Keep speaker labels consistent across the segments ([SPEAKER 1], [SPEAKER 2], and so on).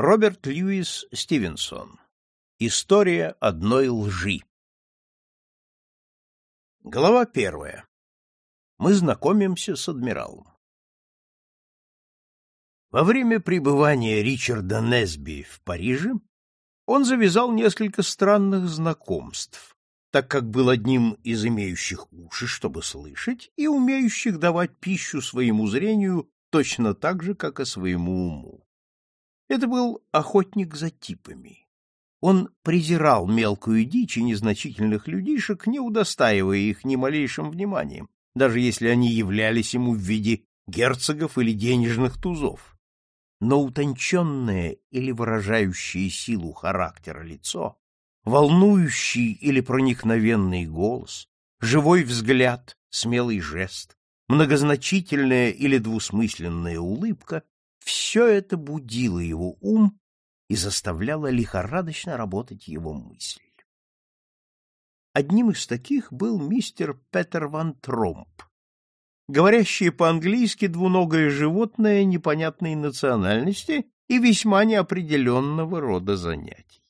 [SPEAKER 1] Роберт Льюис Стивенсон. История одной лжи. Глава первая. Мы знакомимся с адмиралом. Во время пребывания Ричарда Несби в Париже он завязал несколько странных знакомств, так как был одним из имеющих уши, чтобы слышать, и умеющих давать пищу своему зрению точно так же, как и своему уму. Это был охотник за типами. Он презирал мелкую дичь и незначительных людишек, не удостаивая их ни малейшим вниманием, даже если они являлись ему в виде герцогов или денежных тузов. Но утонченное или выражающее силу характера лицо, волнующий или проникновенный голос, живой взгляд, смелый жест, многозначительная или двусмысленная улыбка — все это будило его ум и заставляло лихорадочно работать его мысль. Одним из таких был мистер Петер ван Тромп, говорящий по-английски двуногое животное непонятной национальности и весьма неопределенного рода занятий.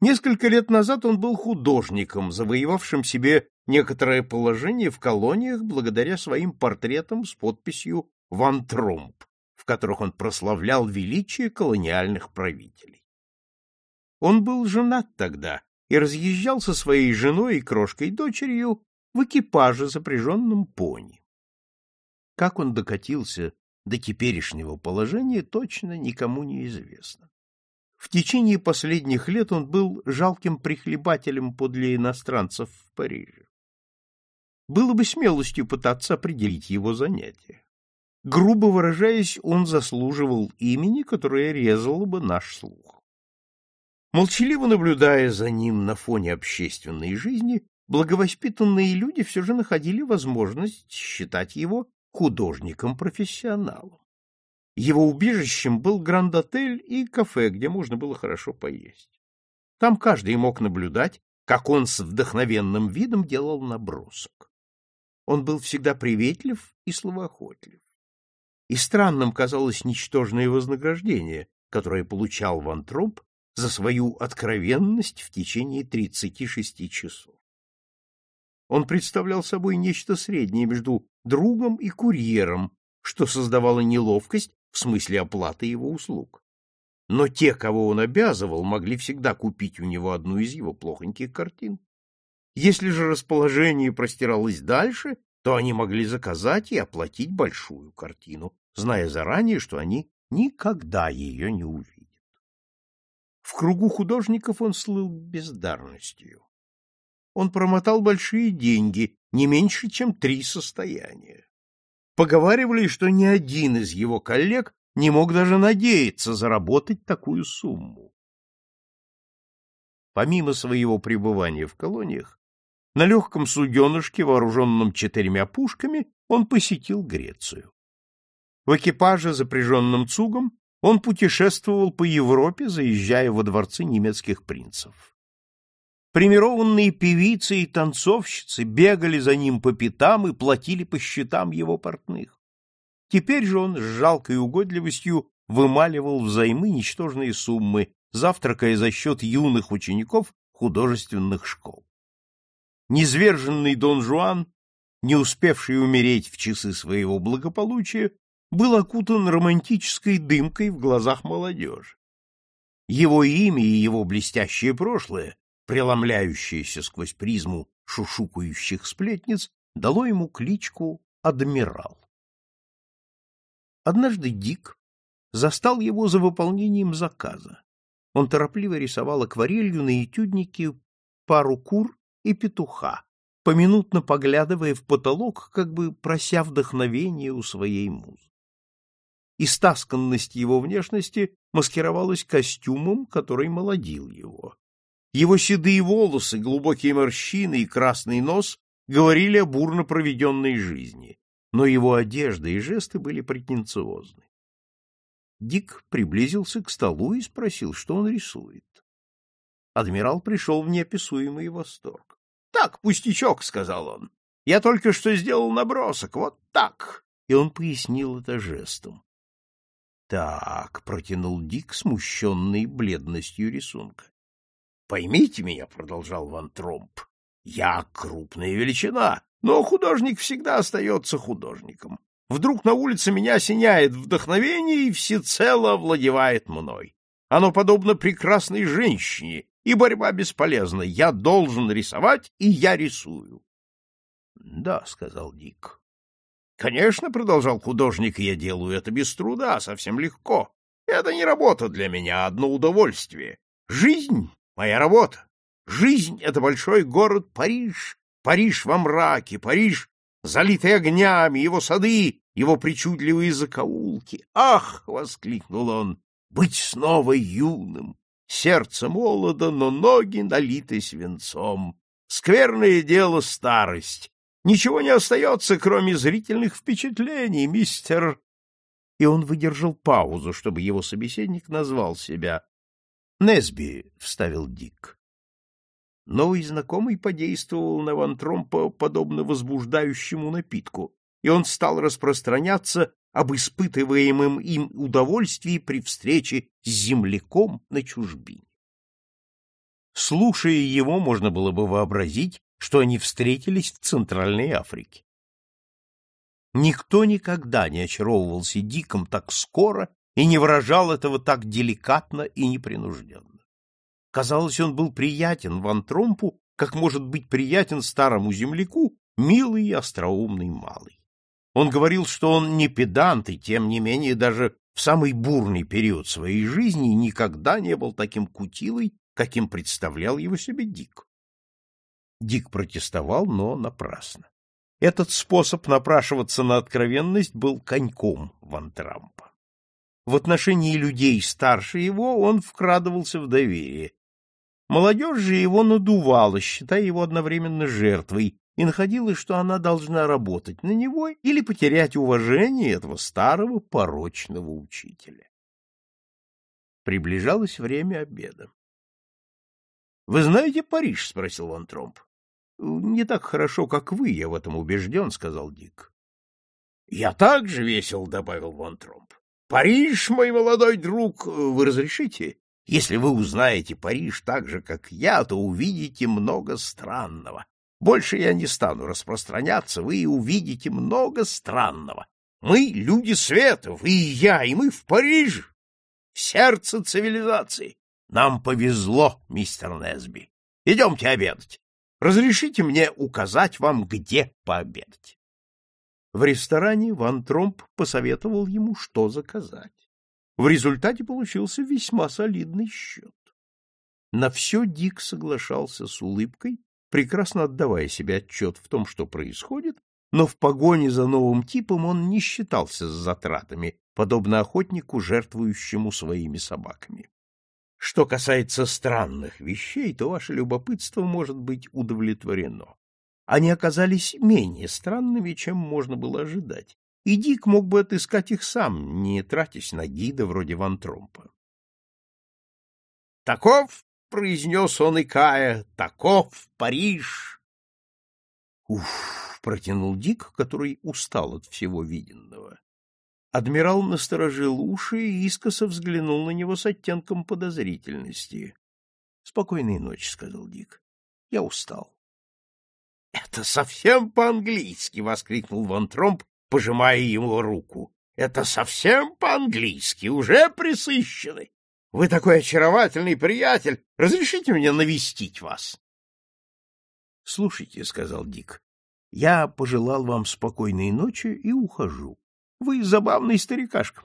[SPEAKER 1] Несколько лет назад он был художником, завоевавшим себе некоторое положение в колониях благодаря своим портретам с подписью «Ван Тромп», в которых он прославлял величие колониальных правителей. Он был женат тогда и разъезжал со своей женой и крошкой-дочерью в экипаже, запряженном пони. Как он докатился до теперешнего положения, точно никому не известно. В течение последних лет он был жалким прихлебателем подле иностранцев в Париже. Было бы смелостью пытаться определить его занятие. Грубо выражаясь, он заслуживал имени, которое резало бы наш слух. Молчаливо наблюдая за ним на фоне общественной жизни, благовоспитанные люди все же находили возможность считать его художником-профессионалом. Его убежищем был гранд-отель и кафе, где можно было хорошо поесть. Там каждый мог наблюдать, как он с вдохновенным видом делал набросок. Он был всегда приветлив и словоохотлив. И странным казалось ничтожное вознаграждение, которое получал Ван Тромп за свою откровенность в течение 36 часов. Он представлял собой нечто среднее между другом и курьером, что создавало неловкость в смысле оплаты его услуг. Но те, кого он обязывал, могли всегда купить у него одну из его плохоньких картин. Если же расположение простиралось дальше, то они могли заказать и оплатить большую картину, зная заранее, что они никогда ее не увидят. В кругу художников он слыл бездарностью. Он промотал большие деньги, не меньше, чем три состояния. Поговаривали, что ни один из его коллег не мог даже надеяться заработать такую сумму. Помимо своего пребывания в колониях, на легком суденышке, вооруженном четырьмя пушками, он посетил Грецию. В экипаже, запряженном цугом, он путешествовал по Европе, заезжая во дворцы немецких принцев. Примированные певицы и танцовщицы бегали за ним по пятам и платили по счетам его портных. Теперь же он с жалкой угодливостью вымаливал взаймы ничтожные суммы, завтракая за счет юных учеников художественных школ. Низверженный Дон Жуан, не успевший умереть в часы своего благополучия, был окутан романтической дымкой в глазах молодежи. Его имя и его блестящее прошлое преломляющееся сквозь призму шушукающих сплетниц, дало ему кличку «Адмирал». Однажды Дик застал его за выполнением заказа. Он торопливо рисовал акварелью на этюднике пару кур и петуха, поминутно поглядывая в потолок, как бы прося вдохновения у своей музы. Истасканность его внешности маскировалась костюмом, который молодил его. Его седые волосы, глубокие морщины и красный нос говорили о бурно проведенной жизни, но его одежда и жесты были претенциозны. Дик приблизился к столу и спросил, что он рисует. Адмирал пришел в неописуемый восторг. — Так, пустячок, — сказал он. — Я только что сделал набросок, вот так. И он пояснил это жестом. Так, протянул Дик, смущенный бледностью рисунка. Поймите меня, продолжал Ван Тромп, я крупная величина, но художник всегда остается художником. Вдруг на улице меня осеняет вдохновение и всецело овладевает мной. Оно подобно прекрасной женщине, и борьба бесполезна. Я должен рисовать, и я рисую. — Да, — сказал Дик. — Конечно, — продолжал художник, — я делаю это без труда, совсем легко. Это не работа для меня, а одно удовольствие. Жизнь — моя работа. Жизнь — это большой город Париж. Париж во мраке, Париж, залитый огнями, его сады, его причудливые закоулки. «Ах!» — воскликнул он быть снова юным. Сердце молодо, но ноги налиты свинцом. Скверное дело старость. Ничего не остается, кроме зрительных впечатлений, мистер... И он выдержал паузу, чтобы его собеседник назвал себя. — Несби, — вставил Дик. Новый знакомый подействовал на Ван Тромпа подобно возбуждающему напитку, и он стал распространяться об испытываемом им удовольствии при встрече с земляком на чужбине. Слушая его, можно было бы вообразить, что они встретились в Центральной Африке. Никто никогда не очаровывался Диком так скоро и не выражал этого так деликатно и непринужденно. Казалось, он был приятен Ван Тромпу, как может быть приятен старому земляку, милый и остроумный малый. Он говорил, что он не педант, и тем не менее даже в самый бурный период своей жизни никогда не был таким кутилой, каким представлял его себе Дик. Дик протестовал, но напрасно. Этот способ напрашиваться на откровенность был коньком Ван Трампа. В отношении людей старше его он вкрадывался в доверие. Молодежь же его надувала, считая его одновременно жертвой, и находила, что она должна работать на него или потерять уважение этого старого порочного учителя. Приближалось время обеда. — Вы знаете Париж? — спросил Ван Тромп. — Не так хорошо, как вы, я в этом убежден, — сказал Дик. — Я также весел, — добавил Ван Тромп. — Париж, мой молодой друг, вы разрешите? Если вы узнаете Париж так же, как я, то увидите много странного. Больше я не стану распространяться, вы увидите много странного. Мы — люди света, вы и я, и мы в Париже, в сердце цивилизации. Нам повезло, мистер Несби. Идемте обедать. Разрешите мне указать вам, где пообедать. В ресторане Ван Тромп посоветовал ему, что заказать. В результате получился весьма солидный счет. На все Дик соглашался с улыбкой, прекрасно отдавая себе отчет в том, что происходит, но в погоне за новым типом он не считался с затратами, подобно охотнику, жертвующему своими собаками. Что касается странных вещей, то ваше любопытство может быть удовлетворено. Они оказались менее странными, чем можно было ожидать, и Дик мог бы отыскать их сам, не тратясь на гида вроде Ван Тромпа. Таков произнес он икая, — таков Париж. Уф, протянул Дик, который устал от всего виденного. Адмирал насторожил уши и искоса взглянул на него с оттенком подозрительности. — Спокойной ночи, — сказал Дик. — Я устал. — Это совсем по-английски! — воскликнул Ван Тромп, пожимая ему руку. — Это совсем по-английски! Уже присыщены! Вы такой очаровательный приятель. Разрешите мне навестить вас? — Слушайте, — сказал Дик, — я пожелал вам спокойной ночи и ухожу. Вы забавный старикашка.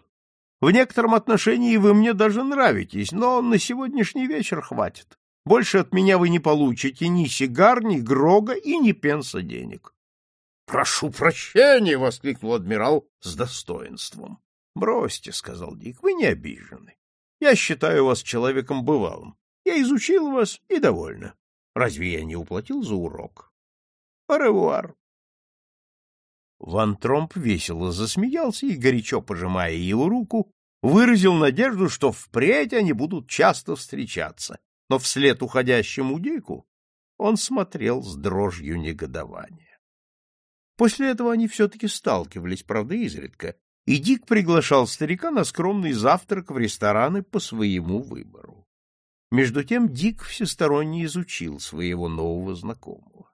[SPEAKER 1] В некотором отношении вы мне даже нравитесь, но на сегодняшний вечер хватит. Больше от меня вы не получите ни сигар, ни грога и ни пенса денег. — Прошу прощения! — воскликнул адмирал с достоинством. — Бросьте, — сказал Дик, — вы не обижены. Я считаю вас человеком бывалым. Я изучил вас и довольна. Разве я не уплатил за урок? Оревуар. Ван Тромп весело засмеялся и, горячо пожимая его руку, выразил надежду, что впредь они будут часто встречаться, но вслед уходящему Дику он смотрел с дрожью негодования. После этого они все-таки сталкивались, правда, изредка, и Дик приглашал старика на скромный завтрак в рестораны по своему выбору. Между тем Дик всесторонне изучил своего нового знакомого.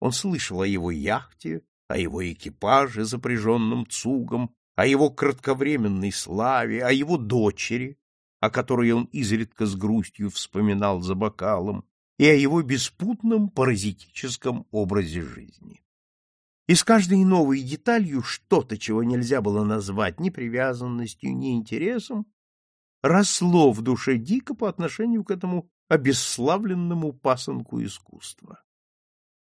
[SPEAKER 1] Он слышал о его яхте, о его экипаже, запряженном цугом, о его кратковременной славе, о его дочери, о которой он изредка с грустью вспоминал за бокалом, и о его беспутном паразитическом образе жизни. И с каждой новой деталью что-то, чего нельзя было назвать ни привязанностью, ни интересом, росло в душе Дика по отношению к этому обесславленному пасынку искусства.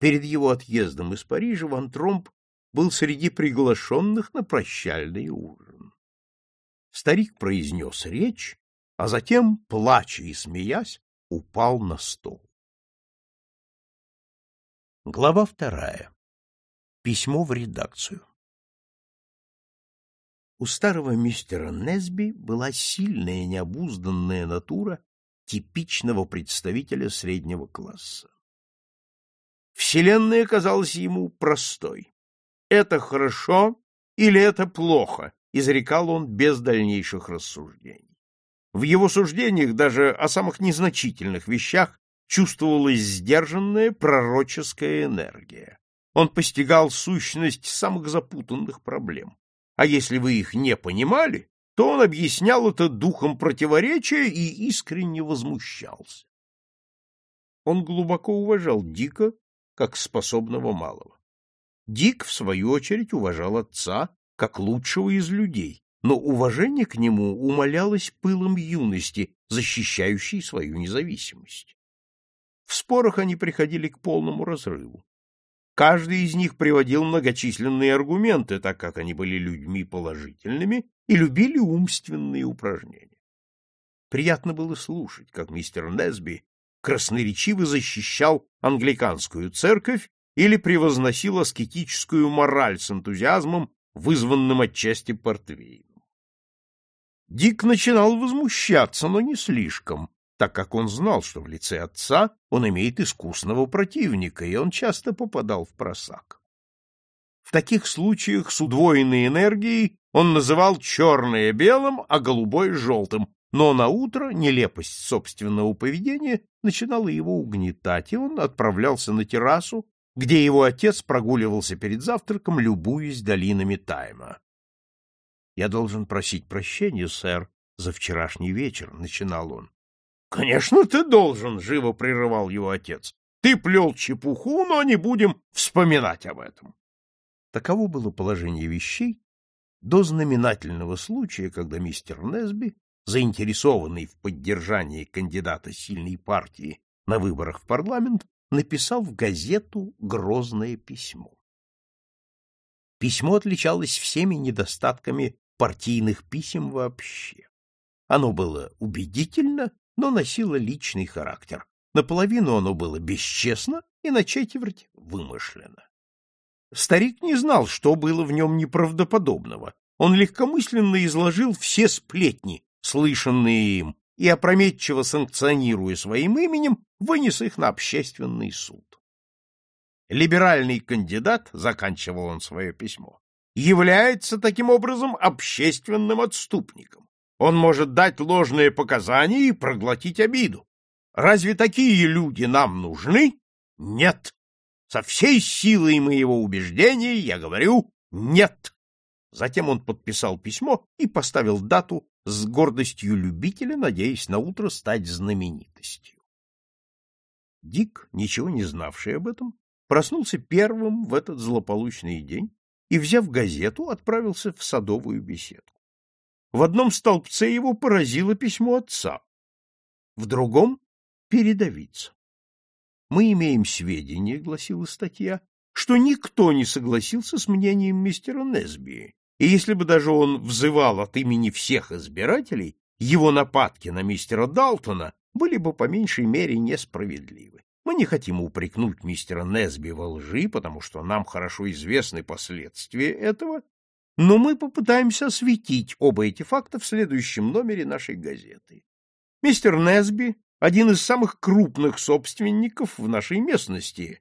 [SPEAKER 1] Перед его отъездом из Парижа Ван Тромп был среди приглашенных на прощальный ужин. Старик произнес речь, а затем, плача и смеясь, упал на стол. Глава вторая. Письмо в редакцию. У старого мистера Несби была сильная необузданная натура типичного представителя среднего класса. Вселенная казалась ему простой. Это хорошо или это плохо, изрекал он без дальнейших рассуждений. В его суждениях даже о самых незначительных вещах чувствовалась сдержанная пророческая энергия. Он постигал сущность самых запутанных проблем. А если вы их не понимали, то он объяснял это духом противоречия и искренне возмущался. Он глубоко уважал Дика как способного малого. Дик, в свою очередь, уважал отца как лучшего из людей, но уважение к нему умалялось пылом юности, защищающей свою независимость. В спорах они приходили к полному разрыву. Каждый из них приводил многочисленные аргументы, так как они были людьми положительными и любили умственные упражнения. Приятно было слушать, как мистер Несби красноречиво защищал англиканскую церковь или превозносил аскетическую мораль с энтузиазмом, вызванным отчасти портвейном. Дик начинал возмущаться, но не слишком, так как он знал, что в лице отца он имеет искусного противника, и он часто попадал в просак. В таких случаях с удвоенной энергией он называл черное белым, а голубое желтым, но на утро нелепость собственного поведения начинала его угнетать, и он отправлялся на террасу, где его отец прогуливался перед завтраком, любуясь долинами Тайма. — Я должен просить прощения, сэр, за вчерашний вечер, — начинал он. — Конечно, ты должен, — живо прерывал его отец. — Ты плел чепуху, но не будем вспоминать об этом. Таково было положение вещей до знаменательного случая, когда мистер Несби, заинтересованный в поддержании кандидата сильной партии на выборах в парламент, написал в газету грозное письмо. Письмо отличалось всеми недостатками партийных писем вообще. Оно было убедительно но носило личный характер. Наполовину оно было бесчестно и на четверть вымышленно. Старик не знал, что было в нем неправдоподобного. Он легкомысленно изложил все сплетни, слышанные им, и, опрометчиво санкционируя своим именем, вынес их на общественный суд. Либеральный кандидат, заканчивал он свое письмо, является таким образом общественным отступником. Он может дать ложные показания и проглотить обиду. Разве такие люди нам нужны? Нет. Со всей силой моего убеждения я говорю «нет». Затем он подписал письмо и поставил дату с гордостью любителя, надеясь на утро стать знаменитостью. Дик, ничего не знавший об этом, проснулся первым в этот злополучный день и, взяв газету, отправился в садовую беседку. В одном столбце его поразило письмо отца, в другом — передовица. Мы имеем сведения, — гласила статья, — что никто не согласился с мнением мистера Несби, и если бы даже он взывал от имени всех избирателей, его нападки на мистера Далтона были бы по меньшей мере несправедливы. Мы не хотим упрекнуть мистера Несби во лжи, потому что нам хорошо известны последствия этого, но мы попытаемся осветить оба эти факта в следующем номере нашей газеты. Мистер Несби — один из самых крупных собственников в нашей местности,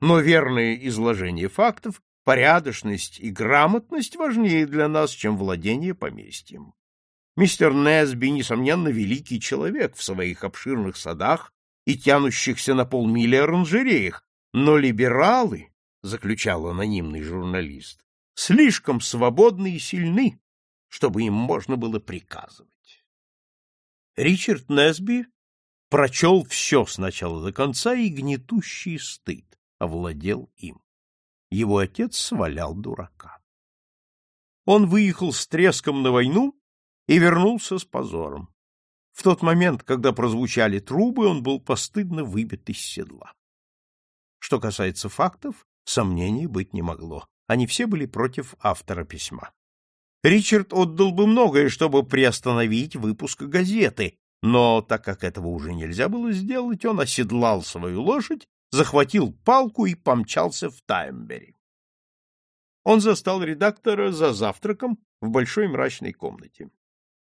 [SPEAKER 1] но верное изложение фактов порядочность и грамотность важнее для нас, чем владение поместьем. Мистер Несби, несомненно, великий человек в своих обширных садах и тянущихся на полмили оранжереях, но либералы, заключал анонимный журналист, слишком свободны и сильны, чтобы им можно было приказывать. Ричард Несби прочел все с начала до конца, и гнетущий стыд овладел им. Его отец свалял дурака. Он выехал с треском на войну и вернулся с позором. В тот момент, когда прозвучали трубы, он был постыдно выбит из седла. Что касается фактов, сомнений быть не могло. Они все были против автора письма. Ричард отдал бы многое, чтобы приостановить выпуск газеты, но так как этого уже нельзя было сделать, он оседлал свою лошадь, захватил палку и помчался в Таймбери. Он застал редактора за завтраком в большой мрачной комнате.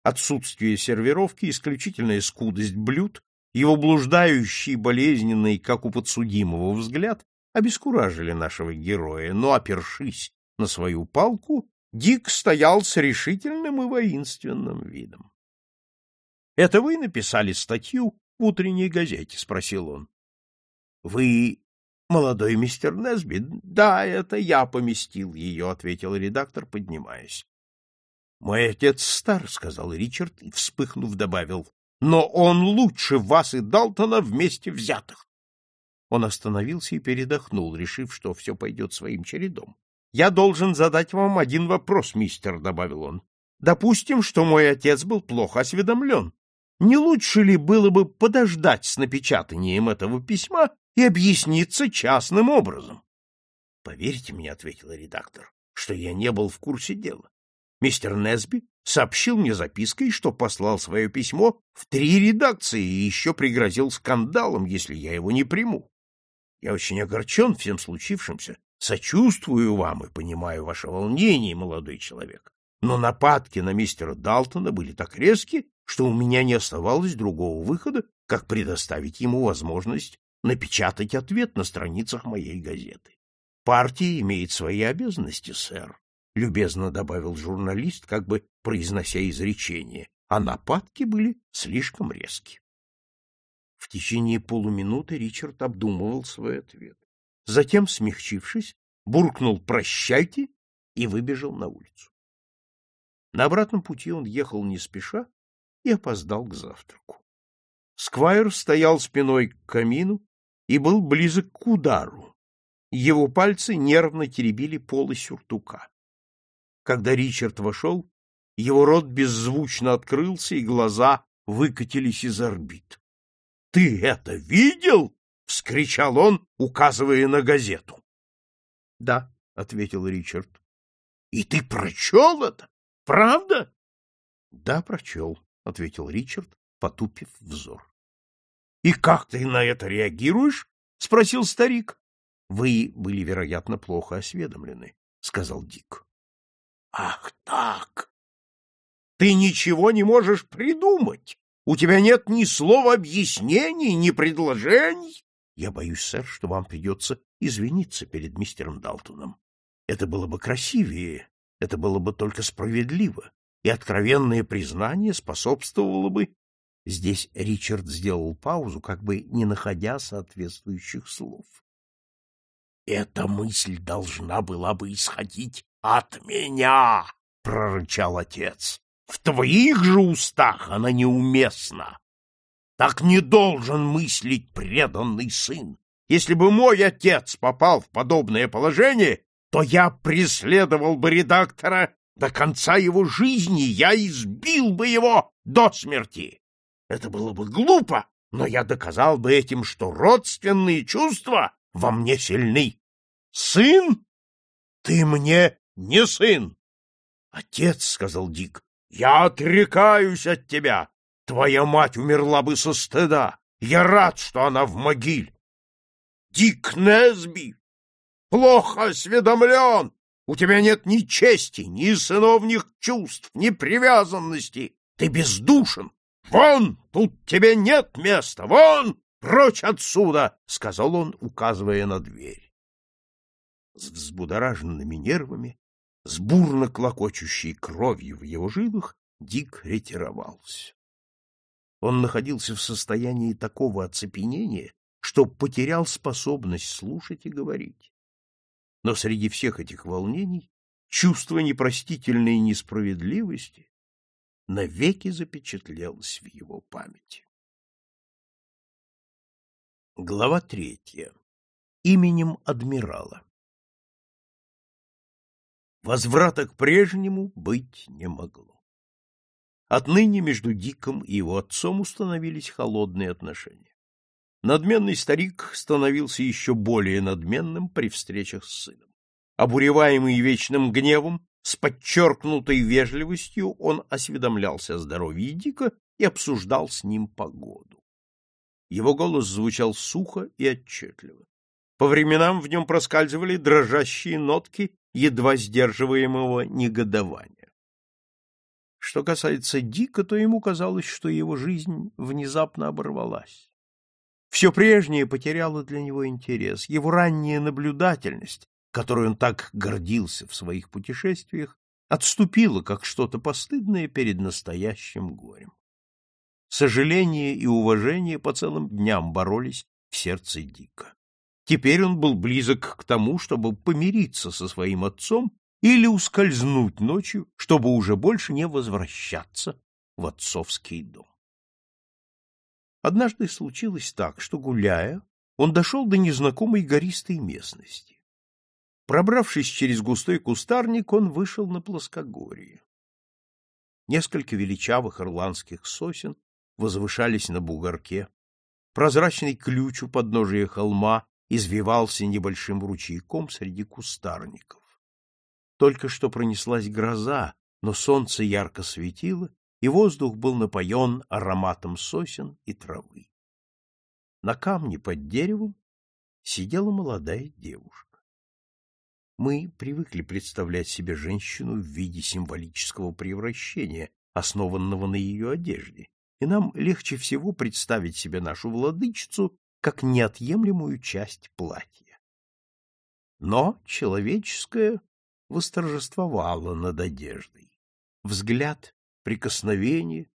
[SPEAKER 1] Отсутствие сервировки, исключительная скудость блюд, его блуждающий, болезненный, как у подсудимого, взгляд обескуражили нашего героя, но, опершись на свою палку, Дик стоял с решительным и воинственным видом. — Это вы написали статью в утренней газете? — спросил он. — Вы молодой мистер Несби? — Да, это я поместил ее, — ответил редактор, поднимаясь. — Мой отец стар, — сказал Ричард и, вспыхнув, добавил, — но он лучше вас и Далтона вместе взятых. Он остановился и передохнул, решив, что все пойдет своим чередом. — Я должен задать вам один вопрос, мистер, — добавил он. — Допустим, что мой отец был плохо осведомлен. Не лучше ли было бы подождать с напечатанием этого письма и объясниться частным образом? — Поверьте мне, — ответил редактор, — что я не был в курсе дела. Мистер Несби сообщил мне запиской, что послал свое письмо в три редакции и еще пригрозил скандалом, если я его не приму. Я очень огорчен всем случившимся, сочувствую вам и понимаю ваше волнение, молодой человек. Но нападки на мистера Далтона были так резки, что у меня не оставалось другого выхода, как предоставить ему возможность напечатать ответ на страницах моей газеты. Партия имеет свои обязанности, сэр, — любезно добавил журналист, как бы произнося изречение, а нападки были слишком резки. В течение полуминуты Ричард обдумывал свой ответ. Затем, смягчившись, буркнул «прощайте» и выбежал на улицу. На обратном пути он ехал не спеша и опоздал к завтраку. Сквайр стоял спиной к камину и был близок к удару. Его пальцы нервно теребили полы сюртука. Когда Ричард вошел, его рот беззвучно открылся, и глаза выкатились из орбит. — Ты это видел? — вскричал он, указывая на газету. — Да, — ответил Ричард. — И ты прочел это? Правда? — Да, прочел, — ответил Ричард, потупив взор. — И как ты на это реагируешь? — спросил старик. — Вы были, вероятно, плохо осведомлены, — сказал Дик. Ах так! Ты ничего не можешь придумать. У тебя нет ни слова объяснений, ни предложений. Я боюсь, сэр, что вам придется извиниться перед мистером Далтоном. Это было бы красивее, это было бы только справедливо, и откровенное признание способствовало бы... Здесь Ричард сделал паузу, как бы не находя соответствующих слов. Эта мысль должна была бы исходить от меня, прорычал отец. В твоих же устах она неуместна. Так не должен мыслить преданный сын. Если бы мой отец попал в подобное положение, то я преследовал бы редактора до конца его жизни, я избил бы его до смерти. Это было бы глупо, но я доказал бы этим, что родственные чувства во мне сильны. Сын? Ты мне не сын. Отец, — сказал Дик, — я отрекаюсь от тебя. Твоя мать умерла бы со стыда. Я рад, что она в могиле. Дик Несби, плохо осведомлен. У тебя нет ни чести, ни сыновних чувств, ни привязанности. Ты бездушен. Вон, тут тебе нет места. Вон, прочь отсюда, — сказал он, указывая на дверь. с взбудораженными нервами, с бурно клокочущей кровью в его жилах, Дик ретировался. Он находился в состоянии такого оцепенения, что потерял способность слушать и говорить. Но среди всех этих волнений чувство непростительной несправедливости навеки запечатлелось в его памяти. Глава третья. Именем адмирала. Возврата к прежнему быть не могло. Отныне между Диком и его отцом установились холодные отношения. Надменный старик становился еще более надменным при встречах с сыном. Обуреваемый вечным гневом, с подчеркнутой вежливостью он осведомлялся о здоровье Дика и обсуждал с ним погоду. Его голос звучал сухо и отчетливо. По временам в нем проскальзывали дрожащие нотки едва сдерживаемого негодования. Что касается Дика, то ему казалось, что его жизнь внезапно оборвалась. Все прежнее потеряло для него интерес, его ранняя наблюдательность, которой он так гордился в своих путешествиях, отступила, как что-то постыдное перед настоящим горем. Сожаление и уважение по целым дням боролись в сердце Дика. Теперь он был близок к тому, чтобы помириться со своим отцом или ускользнуть ночью, чтобы уже больше не возвращаться в отцовский дом. Однажды случилось так, что, гуляя, он дошел до незнакомой гористой местности. Пробравшись через густой кустарник, он вышел на плоскогорье. Несколько величавых ирландских сосен возвышались на бугорке. Прозрачный ключ у подножия холма извивался небольшим ручейком среди кустарников. Только что пронеслась гроза, но солнце ярко светило, и воздух был напоен ароматом сосен и травы. На камне под деревом сидела молодая девушка. Мы привыкли представлять себе женщину в виде символического превращения, основанного на ее одежде, и нам легче всего представить себе нашу владычицу как неотъемлемую часть платья. Но человеческое восторжествовало над одеждой. Взгляд, прикосновение,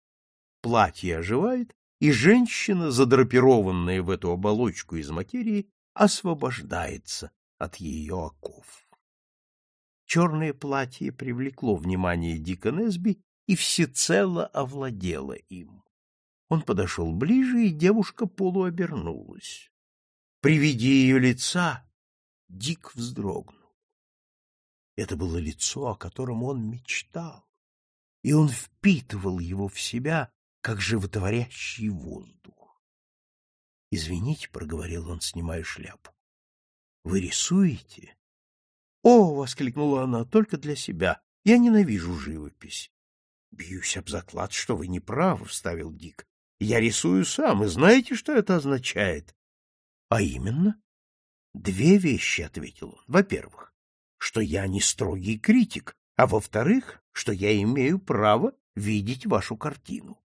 [SPEAKER 1] платье оживает, и женщина, задрапированная в эту оболочку из материи, освобождается от ее оков. Черное платье привлекло внимание Дика Несби и всецело овладело им. Он подошел ближе, и девушка полуобернулась. При виде ее лица Дик вздрогнул. Это было лицо, о котором он мечтал, и он впитывал его в себя, как животворящий воздух. — Извините, — проговорил он, снимая шляпу. — Вы рисуете? — О! — воскликнула она, — только для себя. Я ненавижу живопись. — Бьюсь об заклад, что вы не правы, — вставил Дик. Я рисую сам, и знаете, что это означает? — А именно? — Две вещи, — ответил он. — Во-первых, что я не строгий критик, а во-вторых, что я имею право видеть вашу картину.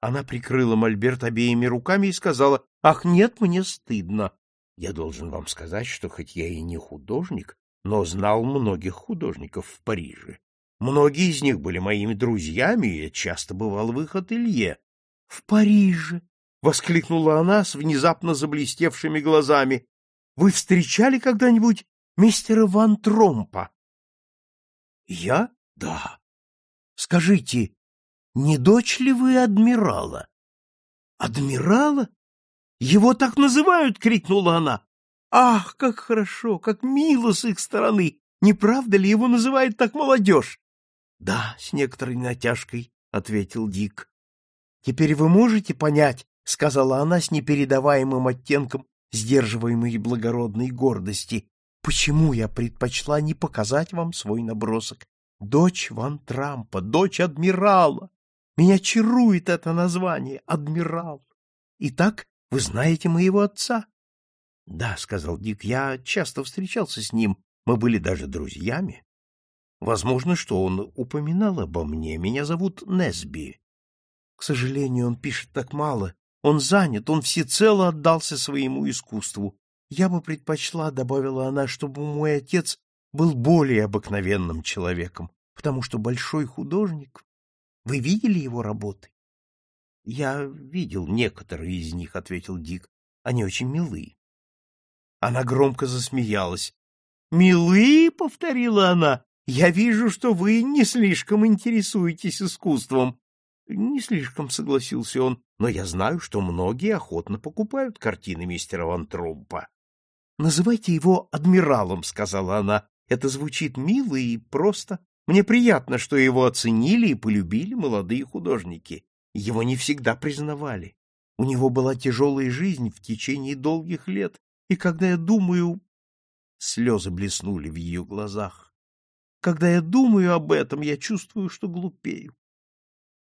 [SPEAKER 1] Она прикрыла мольберт обеими руками и сказала, «Ах, нет, мне стыдно. Я должен вам сказать, что хоть я и не художник, но знал многих художников в Париже. Многие из них были моими друзьями, и я часто бывал в их ателье. — В Париже! — воскликнула она с внезапно заблестевшими глазами. — Вы встречали когда-нибудь мистера Ван Тромпа? — Я? Да. Скажите, не дочь ли вы адмирала? — Адмирала? Его так называют! — крикнула она. — Ах, как хорошо, как мило с их стороны! Не правда ли его называют так молодежь? — Да, с некоторой натяжкой, — ответил Дик. Теперь вы можете понять, — сказала она с непередаваемым оттенком сдерживаемой благородной гордости, — почему я предпочла не показать вам свой набросок. Дочь Ван Трампа, дочь адмирала. Меня чарует это название — адмирал. Итак, вы знаете моего отца? — Да, — сказал Дик, — я часто встречался с ним, мы были даже друзьями. Возможно, что он упоминал обо мне. Меня зовут Несби. К сожалению, он пишет так мало. Он занят, он всецело отдался своему искусству. Я бы предпочла, — добавила она, — чтобы мой отец был более обыкновенным человеком, потому что большой художник... Вы видели его работы? — Я видел некоторые из них, — ответил Дик. — Они очень милые. Она громко засмеялась. — Милые, — повторила она, — я вижу, что вы не слишком интересуетесь искусством. — Не слишком, — согласился он, — но я знаю, что многие охотно покупают картины мистера Ван Трумпа. Называйте его адмиралом, сказала она. Это звучит мило и просто. Мне приятно, что его оценили и полюбили молодые художники. Его не всегда признавали. У него была тяжелая жизнь в течение долгих лет, и когда я думаю... Слезы блеснули в ее глазах. Когда я думаю об этом, я чувствую, что глупею.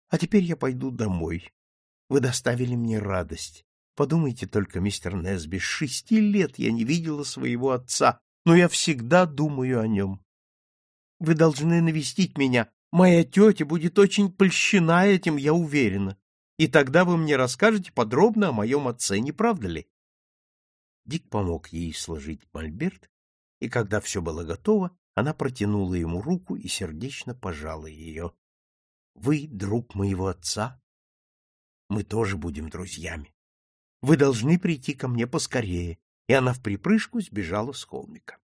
[SPEAKER 1] А теперь я пойду домой. Вы доставили мне радость. Подумайте только, мистер Несби, с шести лет я не видела своего отца, но я всегда думаю о нем. Вы должны навестить меня. Моя тетя будет очень польщена этим, я уверена. И тогда вы мне расскажете подробно о моем отце, не правда ли? Дик помог ей сложить мольберт, и когда все было готово, она протянула ему руку и сердечно пожала ее. — Вы друг моего отца? Мы тоже будем друзьями. Вы должны прийти ко мне поскорее. И она в припрыжку сбежала с холмика.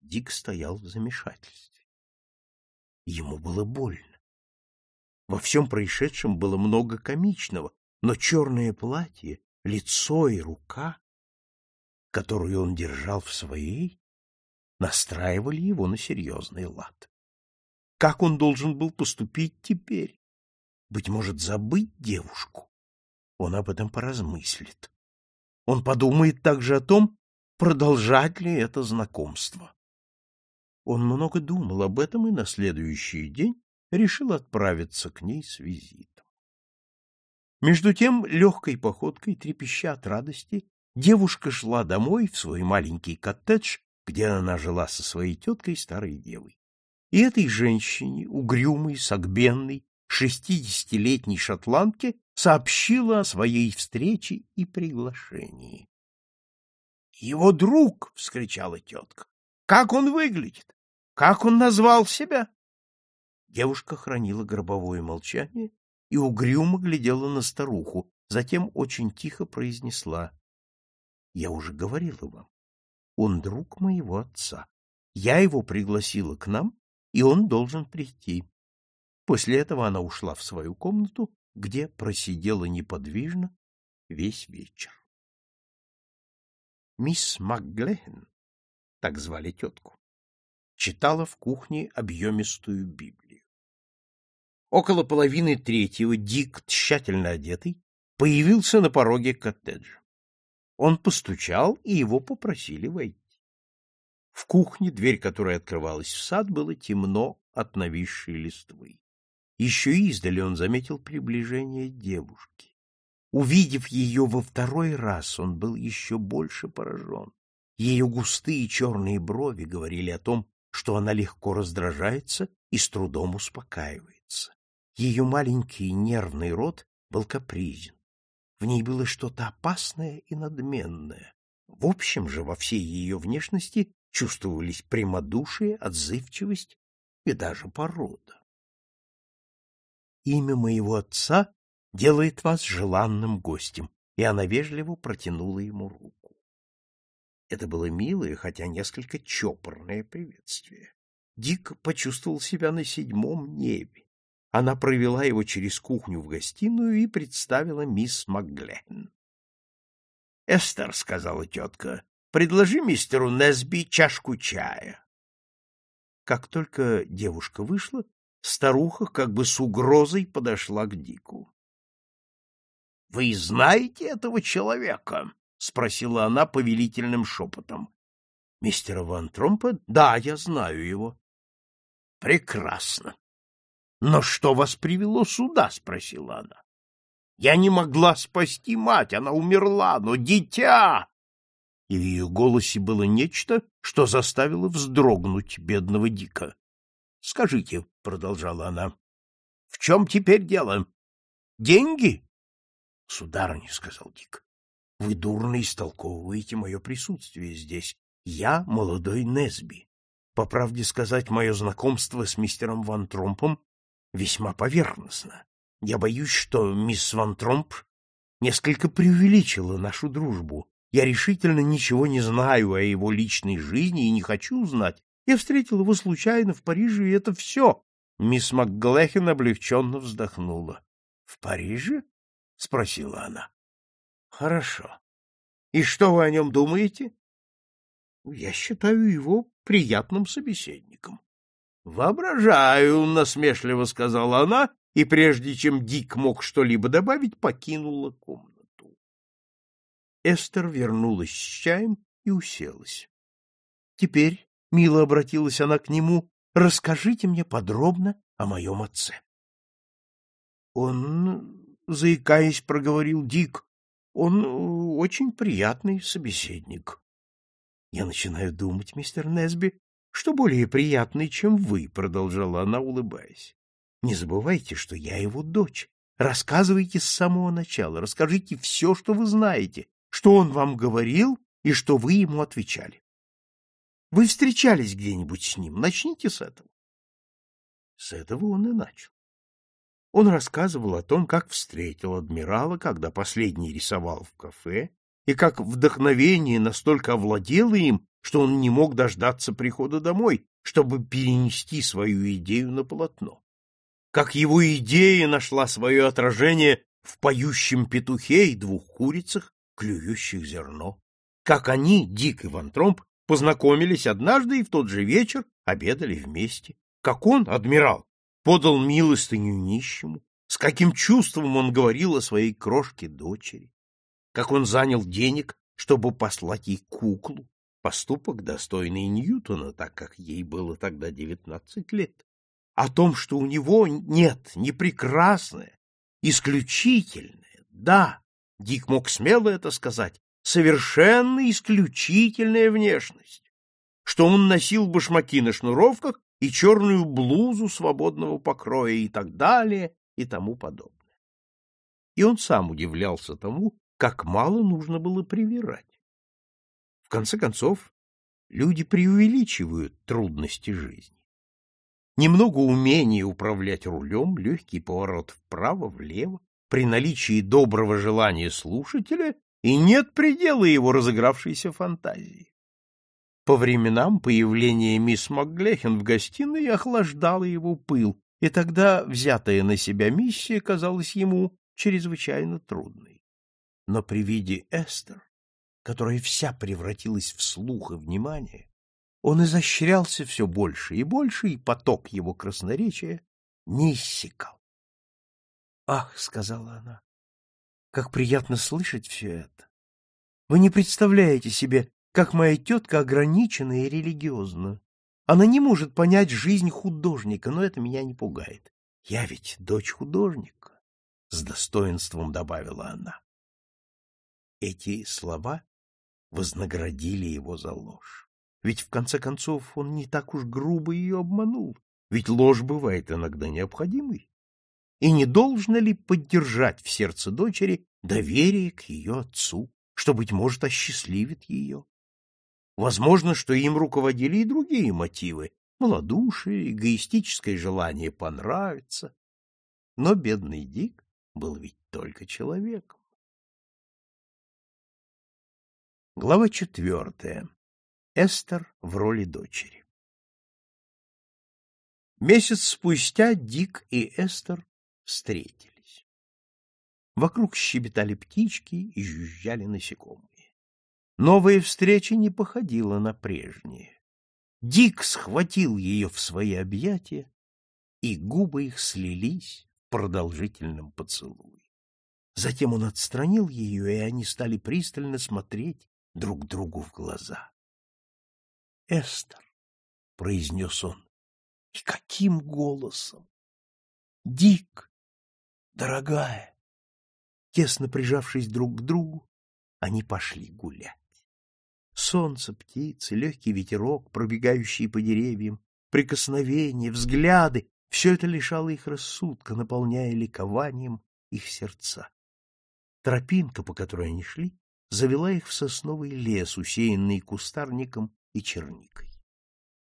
[SPEAKER 1] Дик стоял в замешательстве. Ему было больно. Во всем происшедшем было много комичного, но черное платье, лицо и рука, которую он держал в своей, настраивали его на серьезный лад. Как он должен был поступить теперь? Быть может, забыть девушку? он об этом поразмыслит. Он подумает также о том, продолжать ли это знакомство. Он много думал об этом и на следующий день решил отправиться к ней с визитом. Между тем, легкой походкой, трепеща от радости, девушка шла домой в свой маленький коттедж, где она жила со своей теткой старой девой. И этой женщине, угрюмой, согбенной, шестидесятилетней шотландке, сообщила о своей встрече и приглашении. — Его друг! — вскричала тетка. — Как он выглядит? Как он назвал себя? Девушка хранила гробовое молчание и угрюмо глядела на старуху, затем очень тихо произнесла. — Я уже говорила вам, он друг моего отца. Я его пригласила к нам, и он должен прийти. После этого она ушла в свою комнату где просидела неподвижно весь вечер. Мисс МакГлехен, так звали тетку, читала в кухне объемистую Библию. Около половины третьего Дик, тщательно одетый, появился на пороге коттеджа. Он постучал, и его попросили войти. В кухне, дверь которой открывалась в сад, было темно от нависшей листвы. Еще издали он заметил приближение девушки. Увидев ее во второй раз, он был еще больше поражен. Ее густые черные брови говорили о том, что она легко раздражается и с трудом успокаивается. Ее маленький нервный рот был капризен. В ней было что-то опасное и надменное. В общем же, во всей ее внешности чувствовались прямодушие, отзывчивость и даже порода имя моего отца делает вас желанным гостем, и она вежливо протянула ему руку. Это было милое, хотя несколько чопорное приветствие. Дик почувствовал себя на седьмом небе. Она провела его через кухню в гостиную и представила мисс Макглен. — Эстер, — сказала тетка, — предложи мистеру Несби чашку чая. Как только девушка вышла, старуха как бы с угрозой подошла к Дику. — Вы знаете этого человека? — спросила она повелительным шепотом. — Мистера Ван Тромпа? Да, я знаю его. — Прекрасно. — Но что вас привело сюда? — спросила она. — Я не могла спасти мать, она умерла, но дитя... И в ее голосе было нечто, что заставило вздрогнуть бедного Дика. — Скажите, — продолжала она, — в чем теперь дело? Деньги? — Сударыня, — сказал Дик, Вы дурно истолковываете мое присутствие здесь. Я молодой Несби. По правде сказать, мое знакомство с мистером Ван Тромпом весьма поверхностно. Я боюсь, что мисс Ван Тромп несколько преувеличила нашу дружбу. Я решительно ничего не знаю о его личной жизни и не хочу знать. Я встретил его случайно в Париже, и это все. Мисс МакГлэхен облегченно вздохнула. — В Париже? — спросила она. — Хорошо. И что вы о нем думаете? — Я считаю его приятным собеседником. — Воображаю, — насмешливо сказала она, и прежде чем Дик мог что-либо добавить, покинула комнату. Эстер вернулась с чаем и уселась. Теперь, — мило обратилась она к нему, — расскажите мне подробно о моем отце. Он, заикаясь, проговорил Дик, он очень приятный собеседник. Я начинаю думать, мистер Несби, что более приятный, чем вы, продолжала она, улыбаясь. Не забывайте, что я его дочь. Рассказывайте с самого начала, расскажите все, что вы знаете, что он вам говорил и что вы ему отвечали. Вы встречались где-нибудь с ним, начните с этого. С этого он и начал. Он рассказывал о том, как встретил адмирала, когда последний рисовал в кафе, и как вдохновение настолько овладело им, что он не мог дождаться прихода домой, чтобы перенести свою идею на полотно. Как его идея нашла свое отражение в поющем петухе и двух курицах, клюющих зерно. Как они, Дик и Ван Тромп, познакомились однажды и в тот же вечер обедали вместе. Как он, адмирал, подал милостыню нищему, с каким чувством он говорил о своей крошке дочери, как он занял денег, чтобы послать ей куклу, поступок, достойный Ньютона, так как ей было тогда девятнадцать лет, о том, что у него нет ни прекрасное, исключительное, да, Дик мог смело это сказать, совершенно исключительная внешность, что он носил башмаки на шнуровках и черную блузу свободного покроя и так далее и тому подобное. И он сам удивлялся тому, как мало нужно было привирать. Конце концов, люди преувеличивают трудности жизни. Немного умения управлять рулем, легкий поворот вправо-влево, при наличии доброго желания слушателя, и нет предела его разыгравшейся фантазии. По временам появление мисс Макглехен в гостиной охлаждало его пыл, и тогда взятая на себя миссия казалась ему чрезвычайно трудной. Но при виде Эстер, которая вся превратилась в слух и внимание, он изощрялся все больше и больше, и поток его красноречия не иссякал. — Ах, — сказала она, — как приятно слышать все это! Вы не представляете себе, как моя тетка ограничена и религиозна. Она не может понять жизнь художника, но это меня не пугает. Я ведь дочь художника, — с достоинством добавила она. Эти слова вознаградили его за ложь. Ведь, в конце концов, он не так уж грубо ее обманул, ведь ложь бывает иногда необходимой. И не должно ли поддержать в сердце дочери доверие к ее отцу, что, быть может, осчастливит ее? Возможно, что им руководили и другие мотивы — малодушие, эгоистическое желание понравиться. Но бедный Дик был ведь только человеком. Глава четвертая. Эстер в роли дочери. Месяц спустя Дик и Эстер встретились. Вокруг щебетали птички и жужжали насекомые. Новая встреча не походила на прежние. Дик схватил ее в свои объятия, и губы их слились в продолжительном поцелуе. Затем он отстранил ее, и они стали пристально смотреть друг другу в глаза. — Эстер, — произнес он, — и каким голосом! — Дик, дорогая! Тесно прижавшись друг к другу, они пошли гулять. Солнце, птицы, легкий ветерок, пробегающий по деревьям, прикосновения, взгляды — все это лишало их рассудка, наполняя ликованием их сердца. Тропинка, по которой они шли, завела их в сосновый лес, усеянный кустарником и черникой.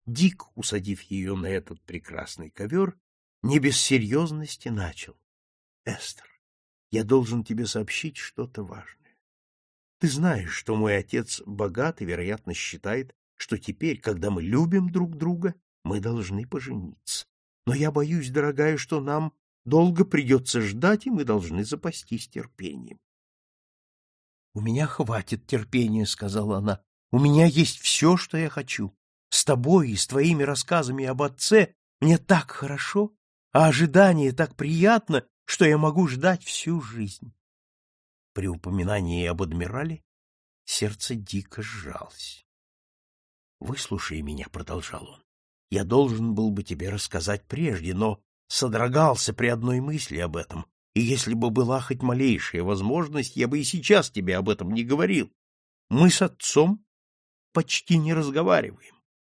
[SPEAKER 1] Дик, усадив ее на этот прекрасный ковер, не без серьезности начал. — Эстер, я должен тебе сообщить что-то важное. Ты знаешь, что мой отец богат и, вероятно, считает, что теперь, когда мы любим друг друга, мы должны пожениться. Но я боюсь, дорогая, что нам долго придется ждать, и мы должны запастись терпением. — У меня хватит терпения, — сказала она. — У меня есть все, что я хочу. С тобой и с твоими рассказами об отце мне так хорошо, а ожидание так приятно, что я могу ждать всю жизнь. При упоминании об адмирале сердце дико сжалось. — Выслушай меня, — продолжал он. — Я должен был бы тебе рассказать прежде, но содрогался при одной мысли об этом, и если бы была хоть малейшая возможность, я бы и сейчас тебе об этом не говорил. Мы с отцом почти не разговариваем.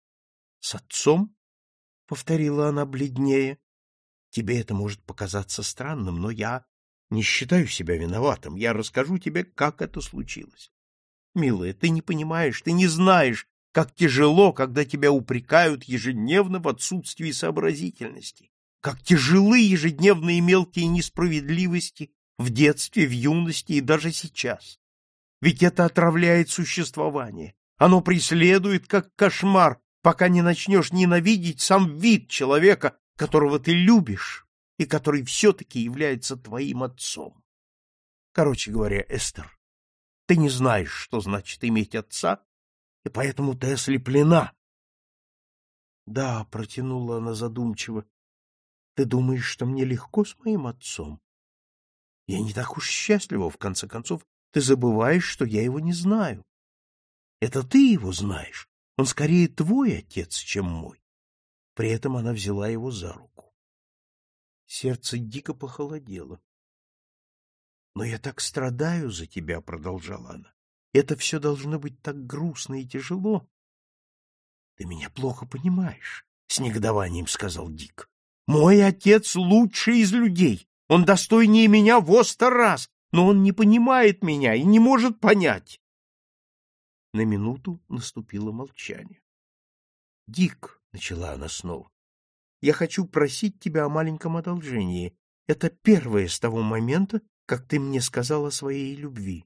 [SPEAKER 1] — С отцом? — повторила она бледнее. Тебе это может показаться странным, но я не считаю себя виноватым. Я расскажу тебе, как это случилось. Милая, ты не понимаешь, ты не знаешь, как тяжело, когда тебя упрекают ежедневно в отсутствии сообразительности, как тяжелы ежедневные мелкие несправедливости в детстве, в юности и даже сейчас. Ведь это отравляет существование. Оно преследует, как кошмар, пока не начнешь ненавидеть сам вид человека, которого ты любишь и который все-таки является твоим отцом. Короче говоря, Эстер, ты не знаешь, что значит иметь отца, и поэтому ты ослеплена. — Да, — протянула она задумчиво, — ты думаешь, что мне легко с моим отцом? Я не так уж счастлива, в конце концов, ты забываешь, что я его не знаю. Это ты его знаешь, он скорее твой отец, чем мой. При этом она взяла его за руку. Сердце дико похолодело. — Но я так страдаю за тебя, — продолжала она. — Это все должно быть так грустно и тяжело. — Ты меня плохо понимаешь, — с негодованием сказал Дик. — Мой отец лучший из людей. Он достойнее меня в сто раз, но он не понимает меня и не может понять. На минуту наступило молчание. — Дик, начала она снова. Я хочу просить тебя о маленьком одолжении. Это первое с того момента, как ты мне сказал о своей любви.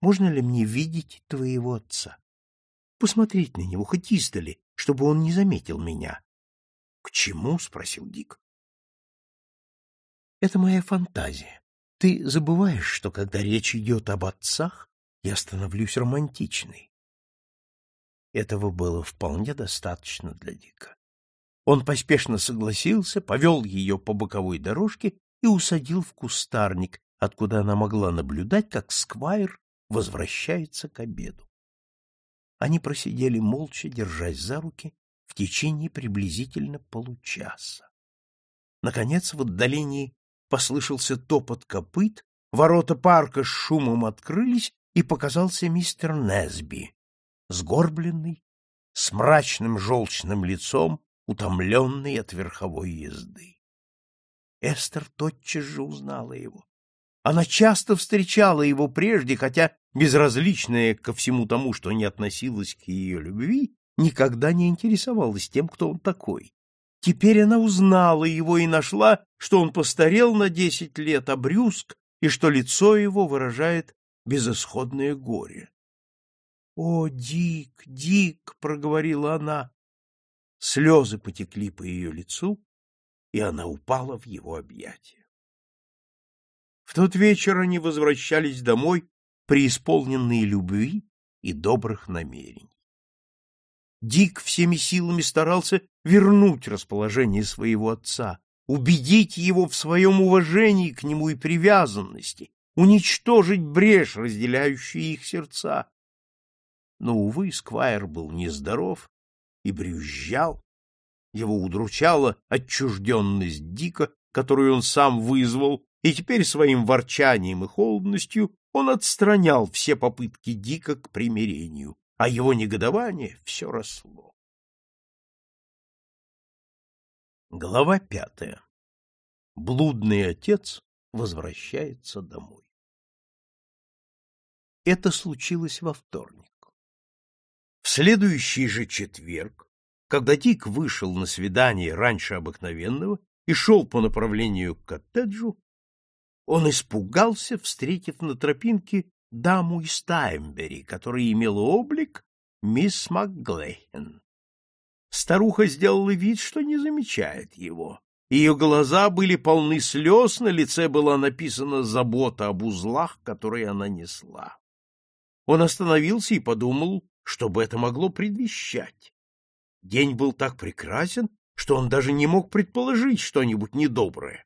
[SPEAKER 1] Можно ли мне видеть твоего отца? Посмотреть на него хоть издали, чтобы он не заметил меня. — К чему? — спросил Дик. — Это моя фантазия. Ты забываешь, что когда речь идет об отцах, я становлюсь романтичной. Этого было вполне достаточно для Дика. Он поспешно согласился, повел ее по боковой дорожке и усадил в кустарник, откуда она могла наблюдать, как Сквайр возвращается к обеду. Они просидели молча, держась за руки, в течение приблизительно получаса. Наконец, в отдалении послышался топот копыт, ворота парка с шумом открылись, и показался мистер Несби, сгорбленный, с мрачным желчным лицом, утомленный от верховой езды. Эстер тотчас же узнала его. Она часто встречала его прежде, хотя, безразличная ко всему тому, что не относилось к ее любви, никогда не интересовалась тем, кто он такой. Теперь она узнала его и нашла, что он постарел на десять лет, брюск, и что лицо его выражает безысходное горе. «О, Дик, Дик!» — проговорила она. Слезы потекли по ее лицу, и она упала в его объятия. В тот вечер они возвращались домой, преисполненные любви и добрых намерений. Дик всеми силами старался вернуть расположение своего отца, убедить его в своем уважении к нему и привязанности, уничтожить брешь, разделяющую их сердца. Но, увы, Сквайр был нездоров и брюзжал. Его удручала отчужденность Дика, которую он сам вызвал, и теперь своим ворчанием и холодностью он отстранял все попытки Дика к примирению, а его негодование все росло. Глава пятая. Блудный отец возвращается домой. Это случилось во вторник. В следующий же четверг, когда Дик вышел на свидание раньше обыкновенного и шел по направлению к коттеджу, он испугался, встретив на тропинке даму из Таймбери, которая имела облик мисс МакГлейхен. Старуха сделала вид, что не замечает его. Ее глаза были полны слез, на лице была написана забота об узлах, которые она несла. Он остановился и подумал, что бы это могло предвещать. День был так прекрасен, что он даже не мог предположить что-нибудь недоброе.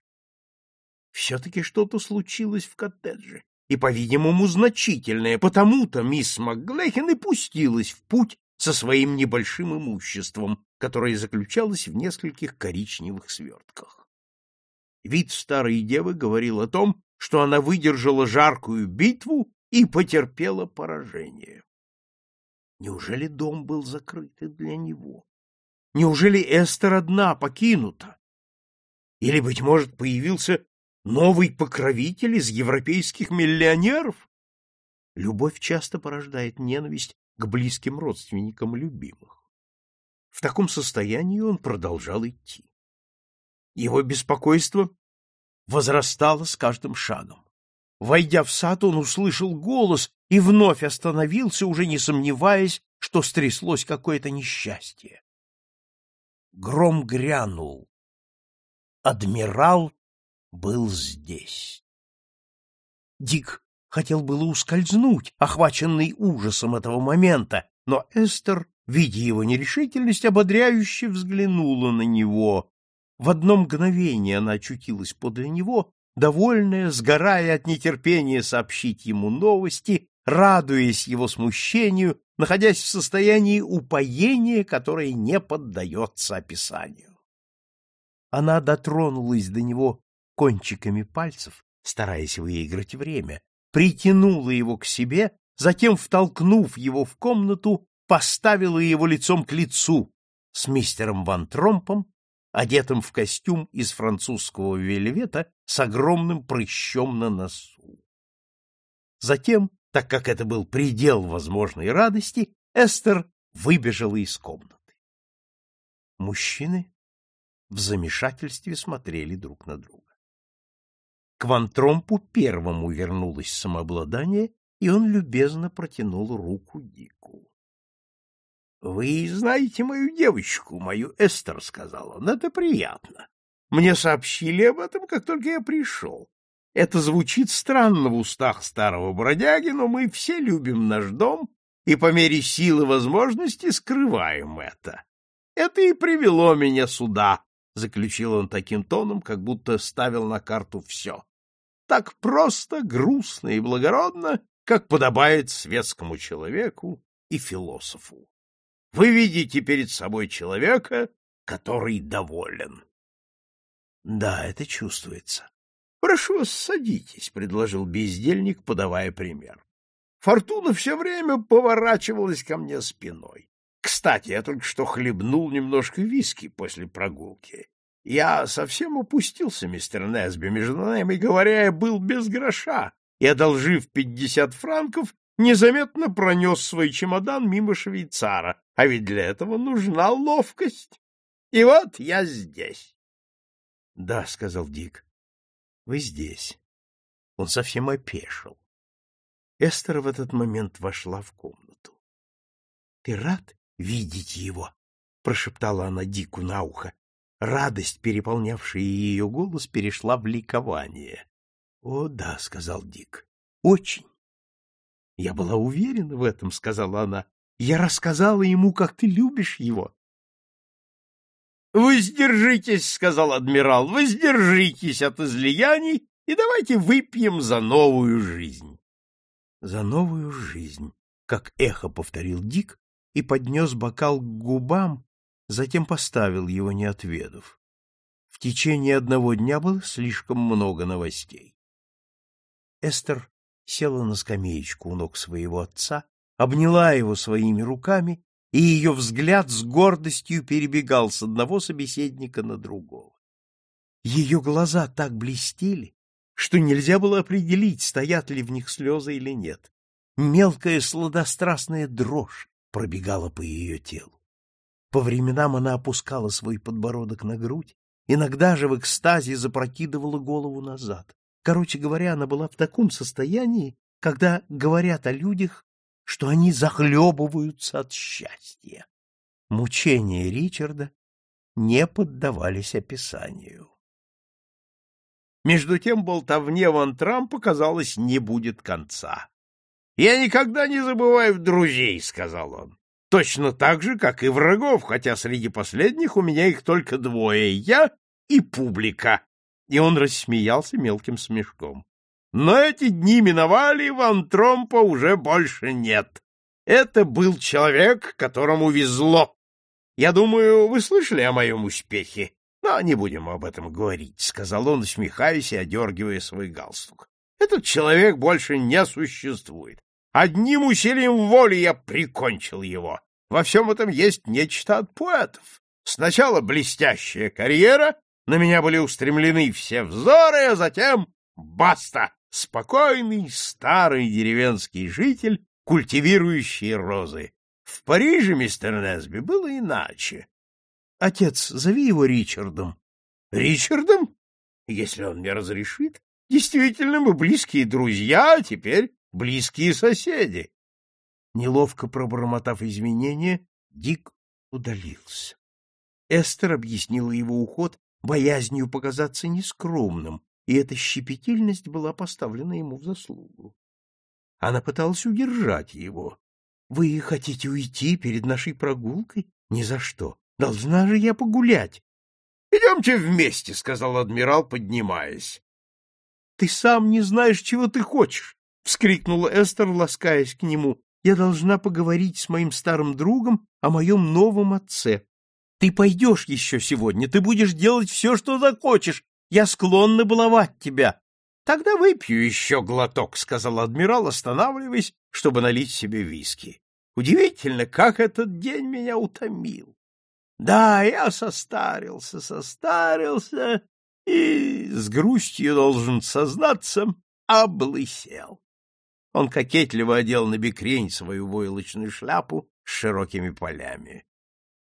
[SPEAKER 1] Все-таки что-то случилось в коттедже, и, по-видимому, значительное, потому-то мисс МакГлехен и пустилась в путь со своим небольшим имуществом, которое заключалось в нескольких коричневых свертках. Вид старой девы говорил о том, что она выдержала жаркую битву и потерпела поражение. Неужели дом был закрыт для него? Неужели Эстер одна покинута? Или, быть может, появился новый покровитель из европейских миллионеров? Любовь часто порождает ненависть к близким родственникам любимых. В таком состоянии он продолжал идти. Его беспокойство возрастало с каждым шагом. Войдя в сад, он услышал голос и вновь остановился, уже не сомневаясь, что стряслось какое-то несчастье. Гром грянул. Адмирал был здесь. Дик хотел было ускользнуть, охваченный ужасом этого момента, но Эстер, видя его нерешительность, ободряюще взглянула на него. В одно мгновение она очутилась подле него, довольная, сгорая от нетерпения сообщить ему новости, радуясь его смущению, находясь в состоянии упоения, которое не поддается описанию. Она дотронулась до него кончиками пальцев, стараясь выиграть время, притянула его к себе, затем, втолкнув его в комнату, поставила его лицом к лицу с мистером Ван Тромпом, одетым в костюм из французского вельвета с огромным прыщом на носу. Затем, так как это был предел возможной радости, Эстер выбежала из комнаты. Мужчины в замешательстве смотрели друг на друга. К Вантромпу первому вернулось самообладание, и он любезно протянул руку Дику. — Вы знаете мою девочку, мою Эстер, — сказал он. — Это приятно. Мне сообщили об этом, как только я пришел. Это звучит странно в устах старого бродяги, но мы все любим наш дом и по мере силы возможности скрываем это. Это и привело меня сюда, — заключил он таким тоном, как будто ставил на карту все так просто, грустно и благородно, как подобает светскому человеку и философу. Вы видите перед собой человека, который доволен. — Да, это чувствуется. — Прошу вас, садитесь, — предложил бездельник, подавая пример. Фортуна все время поворачивалась ко мне спиной. Кстати, я только что хлебнул немножко виски после прогулки. Я совсем упустился, мистер Несби, между нами говоря, я был без гроша и, одолжив пятьдесят франков, незаметно пронес свой чемодан мимо швейцара, а ведь для этого нужна ловкость. И вот я здесь. — Да, — сказал Дик, — вы здесь. Он совсем опешил. Эстер в этот момент вошла в комнату. — Ты рад видеть его? — прошептала она Дику на ухо. Радость, переполнявшая ее голос, перешла в ликование. — О, да, — сказал Дик, — очень. — Я была уверена в этом, — сказала она. — Я рассказала ему, как ты любишь его. — Воздержитесь, — сказал адмирал, — воздержитесь от излияний и давайте выпьем за новую жизнь. — За новую жизнь, — как эхо повторил Дик и поднес бокал к губам, затем поставил его, не отведав. В течение одного дня было слишком много новостей. Эстер села на скамеечку у ног своего отца, обняла его своими руками, и ее взгляд с гордостью перебегал с одного собеседника на другого. Ее глаза так блестели, что нельзя было определить, стоят ли в них слезы или нет. Мелкая сладострастная дрожь пробегала по ее телу. По временам она опускала свой подбородок на грудь, иногда же в экстазе запрокидывала голову назад. Короче говоря, она была в таком состоянии, когда говорят о людях, что они захлебываются от счастья. Мучения Ричарда не поддавались описанию. Между тем болтовне Ван Трампа, казалось, не будет конца. «Я никогда не забываю друзей», — сказал он. «Точно так же, как и врагов, хотя среди последних у меня их только двое — я и публика». И он рассмеялся мелким смешком. Но эти дни миновали, Ван Тромпа уже больше нет. Это был человек, которому везло. Я думаю, вы слышали о моем успехе. Но не будем об этом говорить, — сказал он, усмехаясь и одергивая свой галстук. Этот человек больше не существует. Одним усилием воли я прикончил его. Во всем этом есть нечто от поэтов. Сначала блестящая карьера, на меня были устремлены все взоры, а затем — баста! спокойный старый деревенский житель, культивирующий розы. В Париже, мистер Несби, было иначе. — Отец, зови его Ричардом. — Ричардом? Если он мне разрешит. Действительно, мы близкие друзья, а теперь близкие соседи. Неловко пробормотав извинения, Дик удалился. Эстер объяснила его уход боязнью показаться нескромным, и эта щепетильность была поставлена ему в заслугу. Она пыталась удержать его. — Вы хотите уйти перед нашей прогулкой? Ни за что. Должна же я погулять. — Идемте вместе, — сказал адмирал, поднимаясь. — Ты сам не знаешь, чего ты хочешь, — вскрикнула Эстер, ласкаясь к нему. — Я должна поговорить с моим старым другом о моем новом отце. Ты пойдешь еще сегодня, ты будешь делать все, что захочешь, я склонна баловать тебя. — Тогда выпью еще глоток, — сказал адмирал, останавливаясь, чтобы налить себе виски. Удивительно, как этот день меня утомил. Да, я состарился, состарился и, с грустью должен сознаться, облысел. Он кокетливо одел на бекрень свою войлочную шляпу с широкими полями.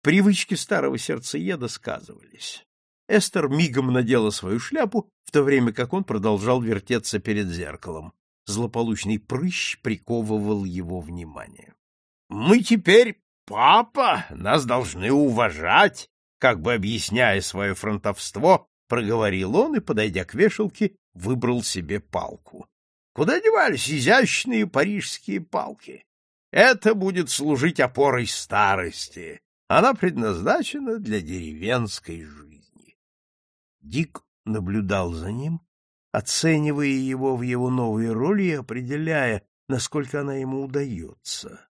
[SPEAKER 1] Привычки старого сердцееда сказывались. Эстер мигом надела свою шляпу, в то время как он продолжал вертеться перед зеркалом. Злополучный прыщ приковывал его внимание. — Мы теперь папа, нас должны уважать, как бы объясняя свое фронтовство, проговорил он и, подойдя к вешалке, выбрал себе палку. Куда девались изящные парижские палки? Это будет служить опорой старости. Она предназначена для деревенской жизни. Дик наблюдал за ним, оценивая его в его новой роли и определяя, насколько она ему удается.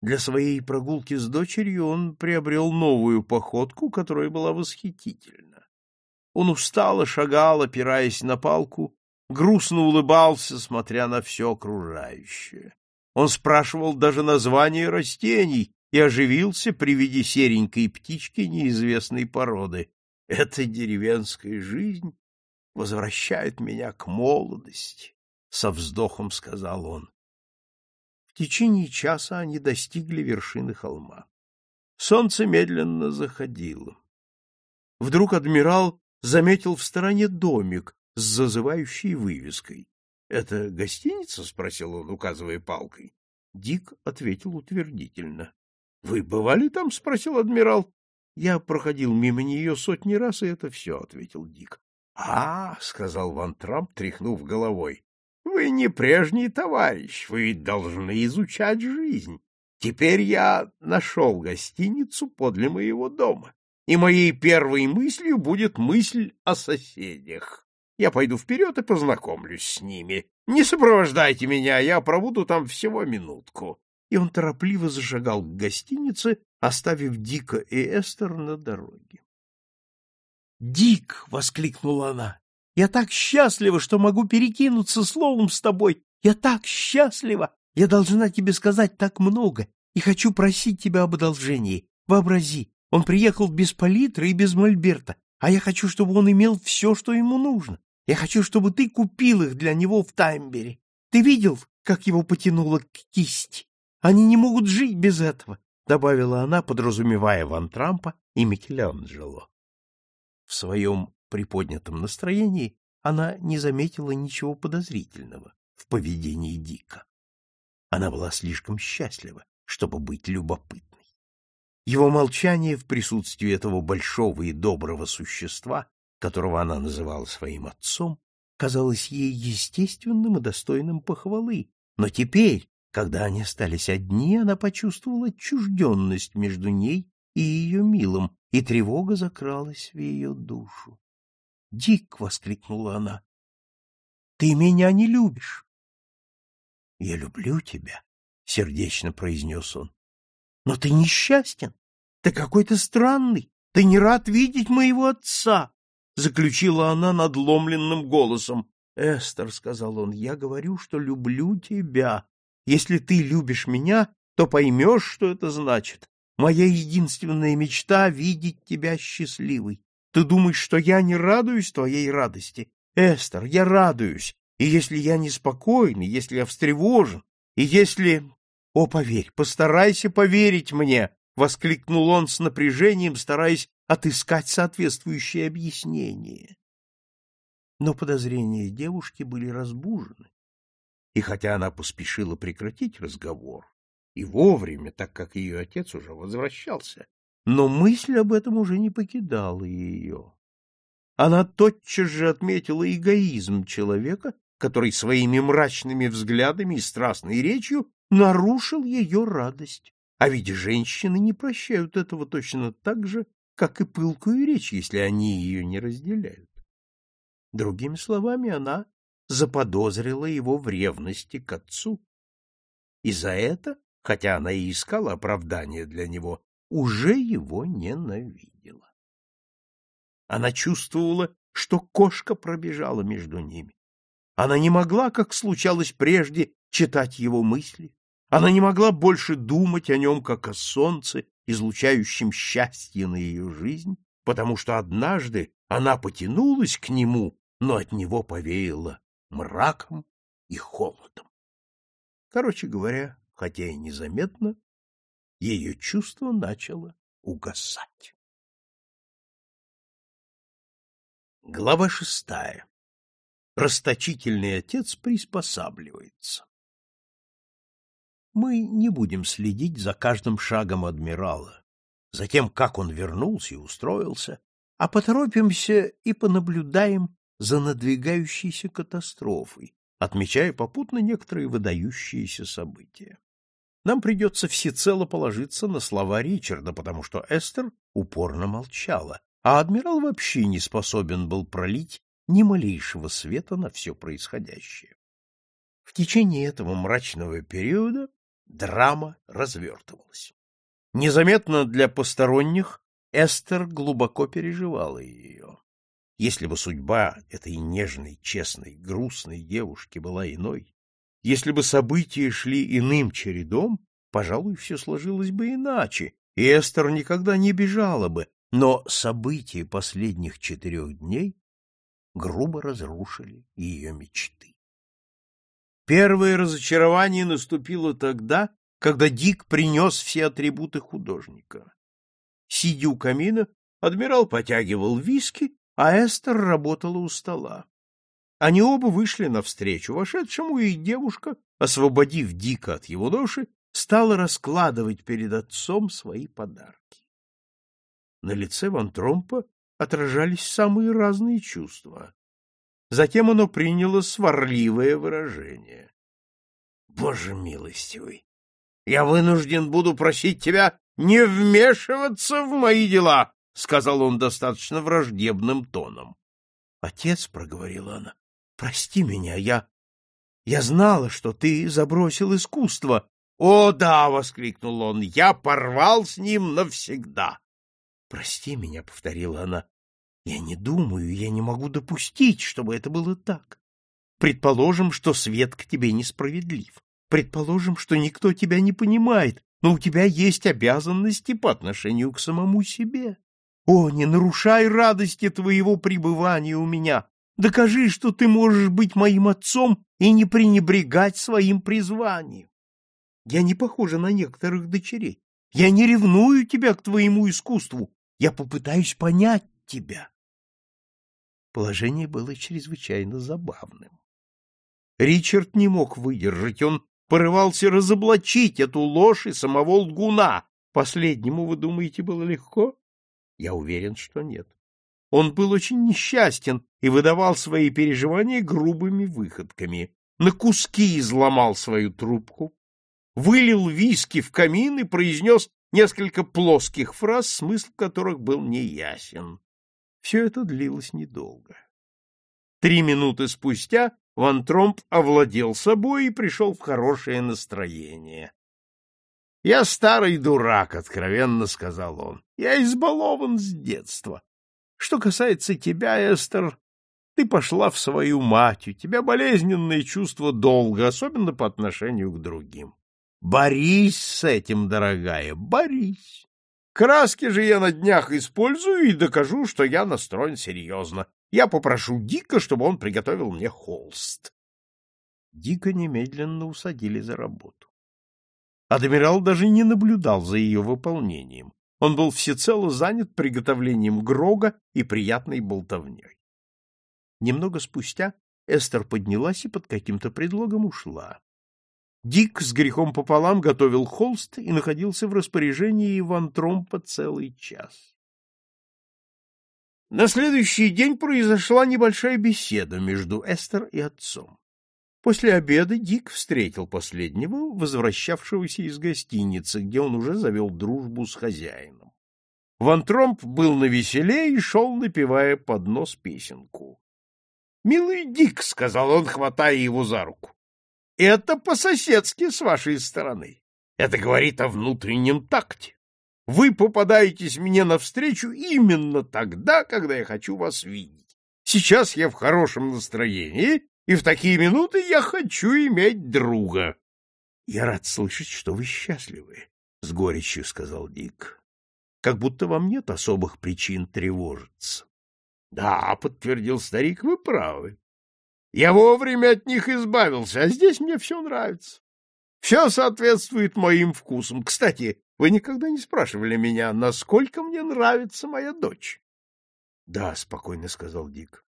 [SPEAKER 1] Для своей прогулки с дочерью он приобрел новую походку, которая была восхитительна. Он устало шагал, опираясь на палку, грустно улыбался, смотря на все окружающее. Он спрашивал даже название растений и оживился при виде серенькой птички неизвестной породы, эта деревенская жизнь возвращает меня к молодости, — со вздохом сказал он. В течение часа они достигли вершины холма. Солнце медленно заходило. Вдруг адмирал заметил в стороне домик с зазывающей вывеской. — Это гостиница? — спросил он, указывая палкой. Дик ответил утвердительно. — Вы бывали там? — спросил адмирал. Я проходил мимо нее сотни раз, и это все, — ответил Дик. — А, — сказал Ван Трамп, тряхнув головой, — вы не прежний товарищ, вы должны изучать жизнь. Теперь я нашел гостиницу подле моего дома, и моей первой мыслью будет мысль о соседях. Я пойду вперед и познакомлюсь с ними. Не сопровождайте меня, я пробуду там всего минутку и он торопливо зашагал к гостинице, оставив Дика и Эстер на дороге. «Дик!» — воскликнула она. «Я так счастлива, что могу перекинуться словом с тобой! Я так счастлива! Я должна тебе сказать так много и хочу просить тебя об одолжении. Вообрази, он приехал без палитры и без мольберта, а я хочу, чтобы он имел все, что ему нужно. Я хочу, чтобы ты купил их для него в Таймбере. Ты видел, как его потянуло к кисти. Они не могут жить без этого, — добавила она, подразумевая Ван Трампа и Микеланджело. В своем приподнятом настроении она не заметила ничего подозрительного в поведении Дика. Она была слишком счастлива, чтобы быть любопытной. Его молчание в присутствии этого большого и доброго существа, которого она называла своим отцом, казалось ей естественным и достойным похвалы, но теперь, когда они остались одни, она почувствовала отчужденность между ней и ее милым, и тревога закралась в ее душу. «Дик!» — воскликнула она. «Ты меня не любишь!» «Я люблю тебя!» — сердечно произнес он. «Но ты несчастен! Ты какой-то странный! Ты не рад видеть моего отца!» — заключила она надломленным голосом. «Эстер», — сказал он, — «я говорю, что люблю тебя. Если ты любишь меня, то поймешь, что это значит. Моя единственная мечта — видеть тебя счастливой. Ты думаешь, что я не радуюсь твоей радости? Эстер, я радуюсь. И если я неспокоен, если я встревожен, и если... О, поверь, постарайся поверить мне, — воскликнул он с напряжением, стараясь отыскать соответствующее объяснение. Но подозрения девушки были разбужены, и хотя она поспешила прекратить разговор, и вовремя, так как ее отец уже возвращался, но мысль об этом уже не покидала ее. Она тотчас же отметила эгоизм человека, который своими мрачными взглядами и страстной речью нарушил ее радость. А ведь женщины не прощают этого точно так же, как и пылкую речь, если они ее не разделяют. Другими словами, она заподозрила его в ревности к отцу. И за это, хотя она и искала оправдания для него, уже его ненавидела. Она чувствовала, что кошка пробежала между ними. Она не могла, как случалось прежде, читать его мысли, она не могла больше думать о нем, как о солнце, излучающем счастье на ее жизнь, потому что однажды она потянулась к нему, но от него повеяло мраком и холодом. Короче говоря, хотя и незаметно, ее чувство начало угасать. Глава шестая. Расточительный отец приспосабливается мы не будем следить за каждым шагом адмирала, за тем, как он вернулся и устроился, а поторопимся и понаблюдаем за надвигающейся катастрофой, отмечая попутно некоторые выдающиеся события. Нам придется всецело положиться на слова Ричарда, потому что Эстер упорно молчала, а адмирал вообще не способен был пролить ни малейшего света на все происходящее. В течение этого мрачного периода драма развертывалась. Незаметно для посторонних Эстер глубоко переживала ее. Если бы судьба этой нежной, честной, грустной девушки была иной, если бы события шли иным чередом, пожалуй, все сложилось бы иначе, и Эстер никогда не бежала бы, но события последних четырех дней грубо разрушили ее мечты. Первое разочарование наступило тогда, когда Дик принес все атрибуты художника. Сидя у камина, адмирал потягивал виски, а Эстер работала у стола. Они оба вышли навстречу вошедшему, и девушка, освободив Дика от его ноши, стала раскладывать перед отцом свои подарки. На лице Ван Тромпа отражались самые разные чувства. Затем оно приняло сварливое выражение. — Боже милостивый, я вынужден буду просить тебя не вмешиваться в мои дела, — сказал он достаточно враждебным тоном. — Отец, — проговорила она, — прости меня, я... Я знала, что ты забросил искусство. — О, да! — воскликнул он. — Я порвал с ним навсегда. — Прости меня, — повторила она. Я не думаю, я не могу допустить, чтобы это было так. Предположим, что свет к тебе несправедлив. Предположим, что никто тебя не понимает, но у тебя есть обязанности по отношению к самому себе. О, не нарушай радости твоего пребывания у меня. Докажи, что ты можешь быть моим отцом и не пренебрегать своим призванием. Я не похожа на некоторых дочерей. Я не ревную тебя к твоему искусству. Я попытаюсь понять тебя. Положение было чрезвычайно забавным. Ричард не мог выдержать, он порывался разоблачить эту ложь и самого лгуна. Последнему, вы думаете, было легко? Я уверен, что нет. Он был очень несчастен и выдавал свои переживания грубыми выходками. На куски изломал свою трубку, вылил виски в камин и произнес несколько плоских фраз, смысл которых был неясен. Все это длилось недолго. Три минуты спустя Ван Тромп овладел собой и пришел в хорошее настроение. — Я старый дурак, — откровенно сказал он. — Я избалован с детства. Что касается тебя, Эстер, ты пошла в свою мать, у тебя болезненное чувство долга, особенно по отношению к другим. Борись с этим, дорогая, борись. Краски же я на днях использую и докажу, что я настроен серьезно. Я попрошу Дика, чтобы он приготовил мне холст. Дика немедленно усадили за работу. Адмирал даже не наблюдал за ее выполнением. Он был всецело занят приготовлением грога и приятной болтовней. Немного спустя Эстер поднялась и под каким-то предлогом ушла. Дик с грехом пополам готовил холст и находился в распоряжении Иван Тромпа целый час. На следующий день произошла небольшая беседа между Эстер и отцом. После обеда Дик встретил последнего, возвращавшегося из гостиницы, где он уже завел дружбу с хозяином. Ван Тромп был на веселе и шел, напевая под нос песенку. — Милый Дик, — сказал он, хватая его за руку, — это по-соседски с вашей стороны. Это говорит о внутреннем такте. Вы попадаетесь мне навстречу именно тогда, когда я хочу вас видеть. Сейчас я в хорошем настроении, и в такие минуты я хочу иметь друга. — Я рад слышать, что вы счастливы, — с горечью сказал Дик. — Как будто вам нет особых причин тревожиться. — Да, — подтвердил старик, — вы правы. Я вовремя от них избавился, а здесь мне все нравится. Все соответствует моим вкусам. Кстати, вы никогда не спрашивали меня, насколько мне нравится моя дочь. — Да, — спокойно сказал Дик.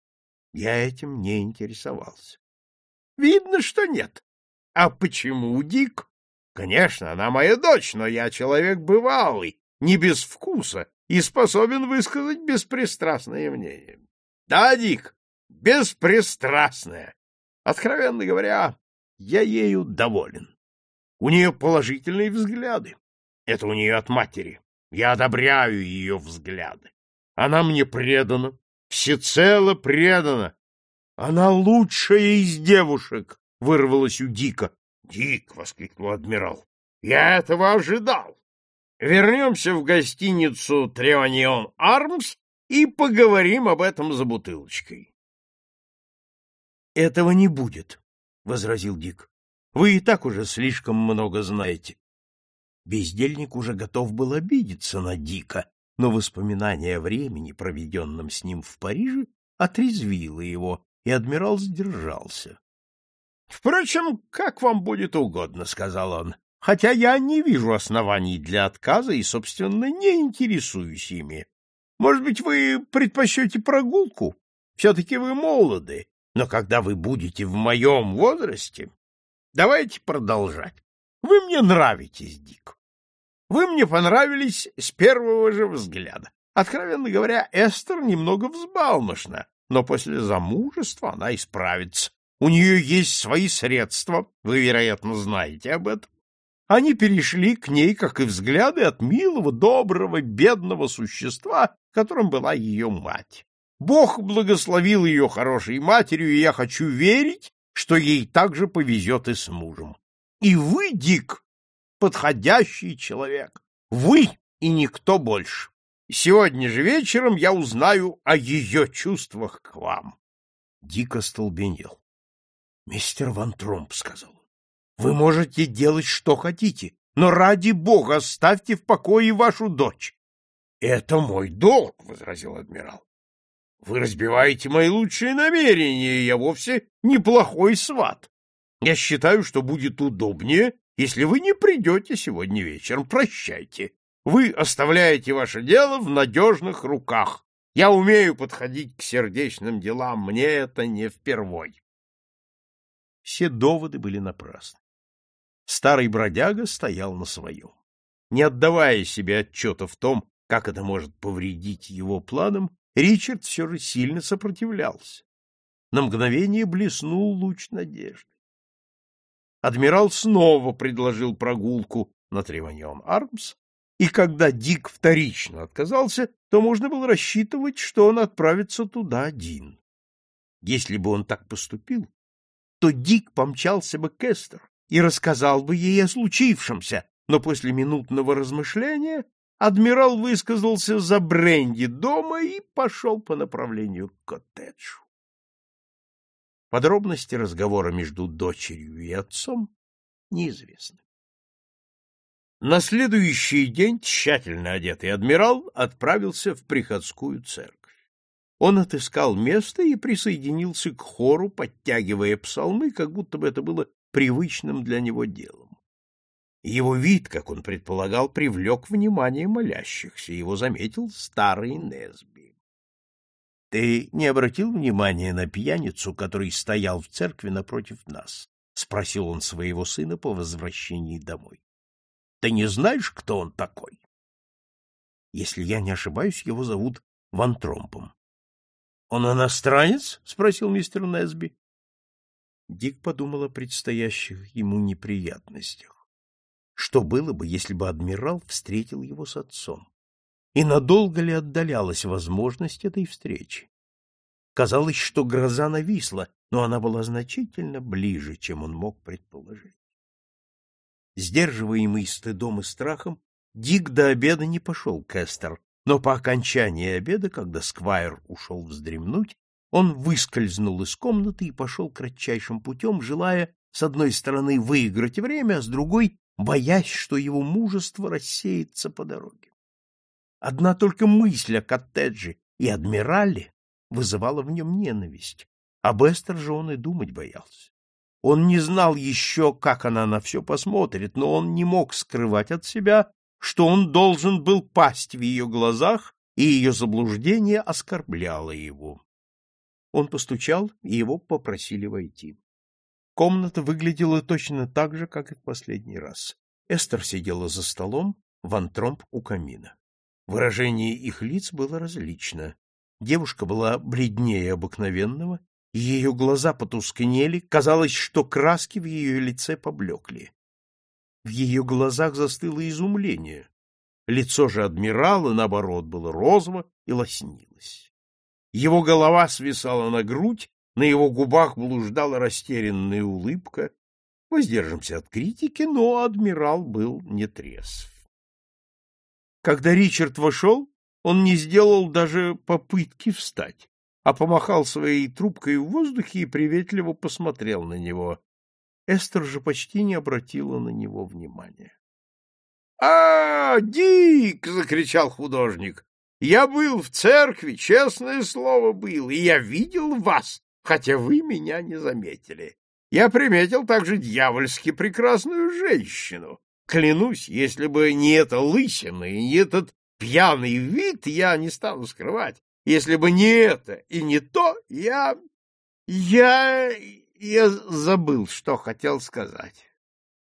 [SPEAKER 1] Я этим не интересовался. — Видно, что нет. А почему, Дик? Конечно, она моя дочь, но я человек бывалый, не без вкуса и способен высказать беспристрастное мнение. Да, Дик, беспристрастное. Откровенно говоря, я ею доволен. У нее положительные взгляды. Это у нее от матери. Я одобряю ее взгляды. Она мне предана, всецело предана. Она лучшая из девушек, — вырвалась у Дика. — Дик, — воскликнул адмирал, — я этого ожидал. Вернемся в гостиницу Треванион Армс и поговорим об этом за бутылочкой. — Этого не будет, — возразил Дик. — Вы и так уже слишком много знаете. Бездельник уже готов был обидеться на Дика, но воспоминание о времени, проведенном с ним в Париже, отрезвило его, и адмирал сдержался. — Впрочем, как вам будет угодно, — сказал он, — хотя я не вижу оснований для отказа и, собственно, не интересуюсь ими. Может быть, вы предпочтете прогулку? Все-таки вы молоды, но когда вы будете в моем возрасте... Давайте продолжать. Вы мне нравитесь, Дик. Вы мне понравились с первого же взгляда. Откровенно говоря, Эстер немного взбалмошна, но после замужества она исправится. У нее есть свои средства, вы, вероятно, знаете об этом. Они перешли к ней, как и взгляды, от милого, доброго, бедного существа, которым была ее мать. Бог благословил ее хорошей матерью, и я хочу верить, что ей также повезет и с мужем. И вы, Дик, подходящий человек. Вы и никто больше. Сегодня же вечером я узнаю о ее чувствах к вам. Дико столбенел. — Мистер Ван Тромп, — сказал вы можете делать, что хотите, но ради бога оставьте в покое вашу дочь. — Это мой долг, — возразил адмирал. — Вы разбиваете мои лучшие намерения, я вовсе неплохой сват. Я считаю, что будет удобнее, если вы не придете сегодня вечером. Прощайте. Вы оставляете ваше дело в надежных руках. Я умею подходить к сердечным делам, мне это не впервой. Все доводы были напрасны. Старый бродяга стоял на своем. Не отдавая себе отчета в том, как это может повредить его планам, Ричард все же сильно сопротивлялся. На мгновение блеснул луч надежды. Адмирал снова предложил прогулку на Треваньон-Армс, и когда Дик вторично отказался, то можно было рассчитывать, что он отправится туда один. Если бы он так поступил, то Дик помчался бы к Эстер и рассказал бы ей о случившемся, но после минутного размышления адмирал высказался за бренди дома и пошел по направлению к коттеджу. Подробности разговора между дочерью и отцом неизвестны. На следующий день тщательно одетый адмирал отправился в приходскую церковь. Он отыскал место и присоединился к хору, подтягивая псалмы, как будто бы это было привычным для него делом. Его вид, как он предполагал, привлек внимание молящихся, его заметил старый Несби. — Ты не обратил внимания на пьяницу, который стоял в церкви напротив нас? — спросил он своего сына по возвращении домой. Ты не знаешь, кто он такой? Если я не ошибаюсь, его зовут Ван Тромпом. — Он иностранец? — спросил мистер Несби. Дик подумал о предстоящих ему неприятностях. Что было бы, если бы адмирал встретил его с отцом? И надолго ли отдалялась возможность этой встречи? Казалось, что гроза нависла, но она была значительно ближе, чем он мог предположить. Сдерживаемый стыдом и страхом, Дик до обеда не пошел к Эстер, но по окончании обеда, когда Сквайр ушел вздремнуть, он выскользнул из комнаты и пошел кратчайшим путем, желая, с одной стороны, выиграть время, а с другой — боясь, что его мужество рассеется по дороге. Одна только мысль о коттедже и адмирале вызывала в нем ненависть, об Эстер же он и думать боялся. Он не знал еще, как она на все посмотрит, но он не мог скрывать от себя, что он должен был пасть в ее глазах, и ее заблуждение оскорбляло его. Он постучал, и его попросили войти. Комната выглядела точно так же, как и в последний раз. Эстер сидела за столом, Ван Тромп у камина. Выражение их лиц было различно. Девушка была бледнее обыкновенного, ее глаза потускнели, казалось, что краски в ее лице поблекли. В ее глазах застыло изумление. Лицо же адмирала, наоборот, было розово и лоснилось. Его голова свисала на грудь, на его губах блуждала растерянная улыбка. Воздержимся от критики, но адмирал был нетрезв. Когда Ричард вошел, он не сделал даже попытки встать а помахал своей трубкой в воздухе и приветливо посмотрел на него. Эстер же почти не обратила на него внимания. — А, Дик! — закричал художник. — Я был в церкви, честное слово был, и я видел вас, хотя вы меня не заметили. Я приметил также дьявольски прекрасную женщину. Клянусь, если бы не эта лысина и не этот пьяный вид, я не стану скрывать, если бы не это и не то, я... я... я забыл, что хотел сказать.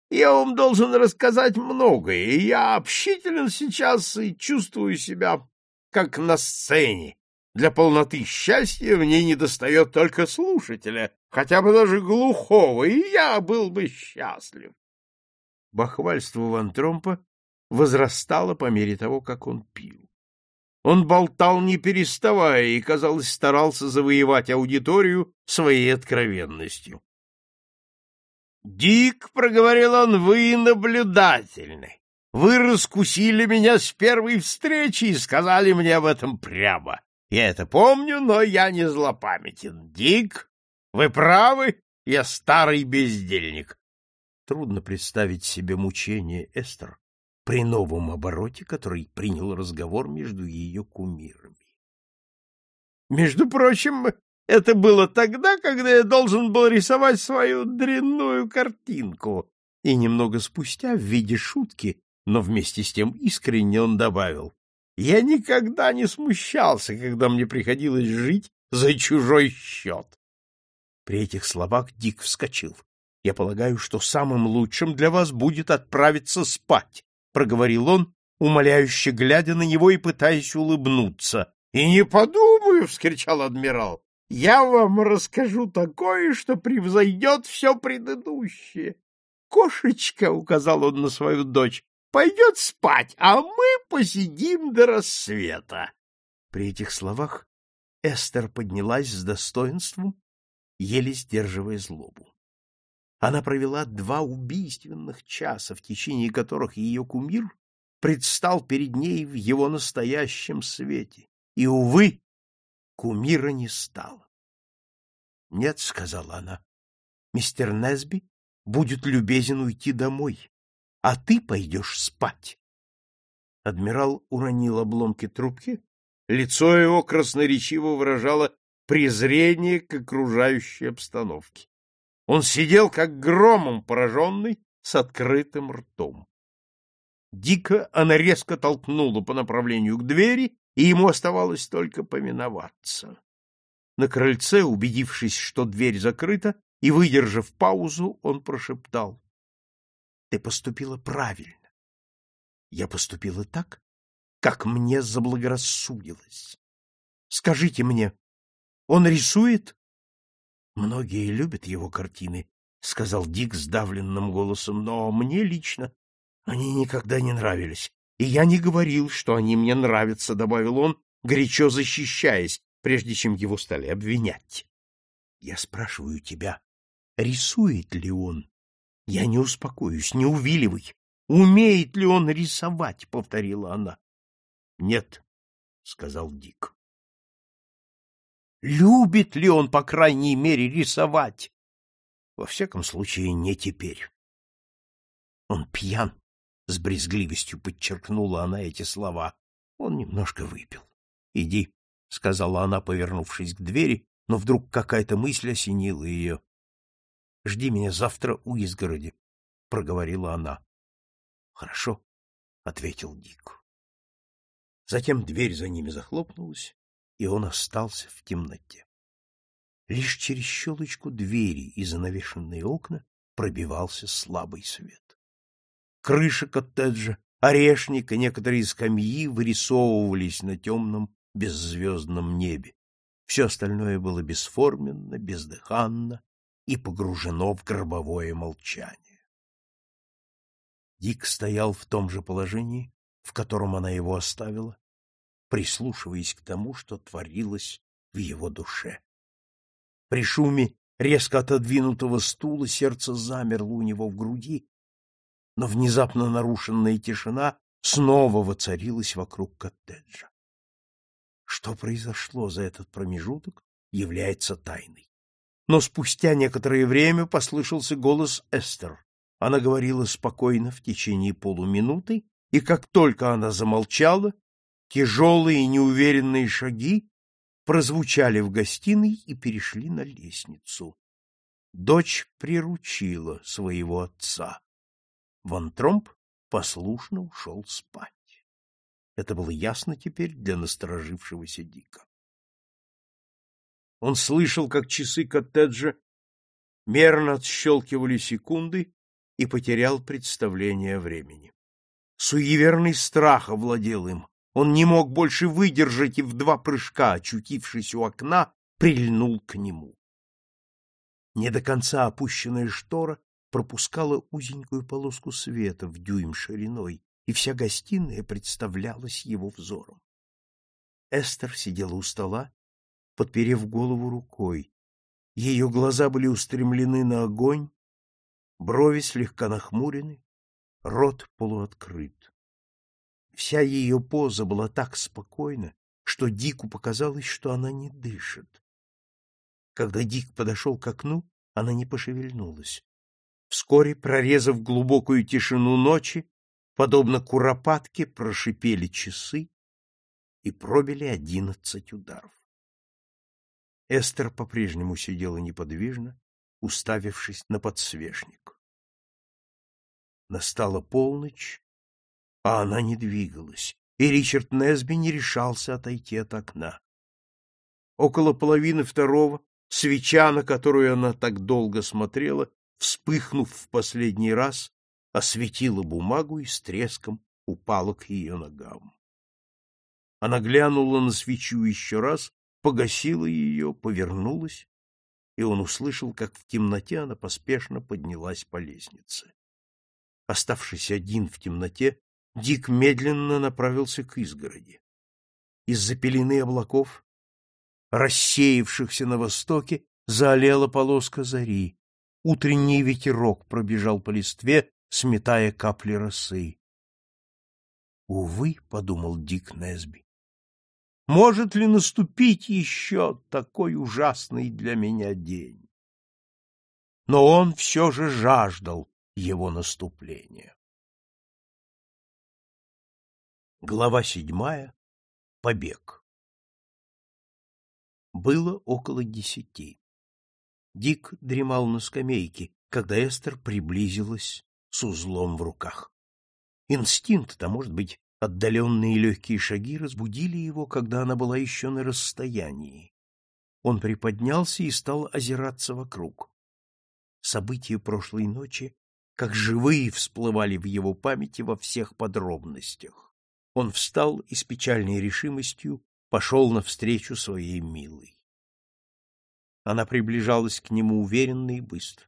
[SPEAKER 1] Я вам должен рассказать многое, и я общителен сейчас и чувствую себя как на сцене. Для полноты счастья мне недостает только слушателя, хотя бы даже глухого, и я был бы счастлив. Бахвальство Ван Тромпа возрастало по мере того, как он пил. Он болтал не переставая и, казалось, старался завоевать аудиторию своей откровенностью. «Дик», — проговорил он, — «вы наблюдательны. Вы раскусили меня с первой встречи и сказали мне об этом прямо. Я это помню, но я не злопамятен. Дик, вы правы, я старый бездельник». Трудно представить себе мучение Эстер, при новом обороте, который принял разговор между ее кумирами. — Между прочим, Это было тогда, когда я должен был рисовать свою дрянную картинку. И немного спустя, в виде шутки, но вместе с тем искренне он добавил, «Я никогда не смущался, когда мне приходилось жить за чужой счет». При этих словах Дик вскочил. «Я полагаю, что самым лучшим для вас будет отправиться спать», — проговорил он, умоляюще глядя на него и пытаясь улыбнуться. — И не подумаю, — вскричал адмирал, — я вам расскажу такое, что превзойдет все предыдущее. Кошечка, — указал он на свою дочь, — пойдет спать, а мы посидим до рассвета. При этих словах Эстер поднялась с достоинством, еле сдерживая злобу. Она провела два убийственных часа, в течение которых ее кумир предстал перед ней в его настоящем свете. И, увы, кумира не стало. — Нет, — сказала она, — мистер Несби будет любезен уйти домой, а ты пойдешь спать. Адмирал уронил обломки трубки, лицо его красноречиво выражало презрение к окружающей обстановке. Он сидел, как громом пораженный, с открытым ртом. Дико она резко толкнула по направлению к двери, и ему оставалось только поминоваться. На крыльце, убедившись, что дверь закрыта, и выдержав паузу, он прошептал. — Ты поступила правильно. Я поступила так, как мне заблагорассудилось. Скажите мне, он рисует? — Многие любят его картины, — сказал Дик сдавленным голосом, — но мне лично они никогда не нравились. И я не говорил, что они мне нравятся, — добавил он, горячо защищаясь, прежде чем его стали обвинять. Я спрашиваю тебя, рисует ли он? Я не успокоюсь, не увиливай. Умеет ли он рисовать? — повторила она. — Нет, — сказал Дик. Любит ли он, по крайней мере, рисовать? Во всяком случае, не теперь. Он пьян, с брезгливостью подчеркнула она эти слова. Он немножко выпил. — Иди, — сказала она, повернувшись к двери, но вдруг какая-то мысль осенила ее. — Жди меня завтра у изгороди, — проговорила она. — Хорошо, — ответил Дик. Затем дверь за ними захлопнулась, и он остался в темноте. Лишь через щелочку двери и занавешенные окна пробивался слабый свет. Крыша коттеджа, орешник и некоторые скамьи вырисовывались на темном беззвездном небе. Все остальное было бесформенно, бездыханно и погружено в гробовое молчание. Дик стоял в том же положении, в котором она его оставила, прислушиваясь к тому, что творилось в его душе. При шуме резко отодвинутого стула сердце замерло у него в груди, но внезапно нарушенная тишина снова воцарилась вокруг коттеджа. Что произошло за этот промежуток, является тайной. Но спустя некоторое время послышался голос Эстер. Она говорила спокойно в течение полуминуты, и как только она замолчала, тяжелые неуверенные шаги прозвучали в гостиной и перешли на лестницу. Дочь приручила своего отца. Ван Тромп послушно ушел спать. Это было ясно теперь для насторожившегося Дика. Он слышал, как часы коттеджа мерно отщелкивали секунды и потерял представление о времени. Суеверный страх овладел им. Он не мог больше выдержать и в два прыжка, очутившись у окна, прильнул к нему. Не до конца опущенная штора пропускала узенькую полоску света в дюйм шириной, и вся гостиная представлялась его взором. Эстер сидела у стола, подперев голову рукой. Ее глаза были устремлены на огонь, брови слегка нахмурены, рот полуоткрыт. Вся ее поза была так спокойна, что Дику показалось, что она не дышит. Когда Дик подошел к окну, она не пошевельнулась. Вскоре, прорезав глубокую тишину ночи, подобно куропатке прошипели часы и пробили одиннадцать ударов. Эстер по-прежнему сидела неподвижно, уставившись на подсвечник. Настала полночь, а она не двигалась, и Ричард Несби не решался отойти от окна. Около половины второго свеча, на которую она так долго смотрела, вспыхнув в последний раз, осветила бумагу и с треском упала к ее ногам. Она глянула на свечу еще раз, погасила ее, повернулась, и он услышал, как в темноте она поспешно поднялась по лестнице. Оставшись один в темноте, Дик медленно направился к изгороди. Из-за пелены облаков, рассеявшихся на востоке, заолела полоска зари. Утренний ветерок пробежал по листве, сметая капли росы. «Увы», — подумал Дик Несби, — «может ли наступить еще такой ужасный для меня день?» Но он все же жаждал его наступления. Глава седьмая. Побег. Было около десяти. Дик дремал на скамейке, когда Эстер приблизилась с узлом в руках. Инстинкт, а может быть, отдаленные легкие шаги разбудили его, когда она была еще на расстоянии. Он приподнялся и стал озираться вокруг. События прошлой ночи, как живые, всплывали в его памяти во всех подробностях он встал и с печальной решимостью пошел навстречу своей милой. Она приближалась к нему уверенно и быстро.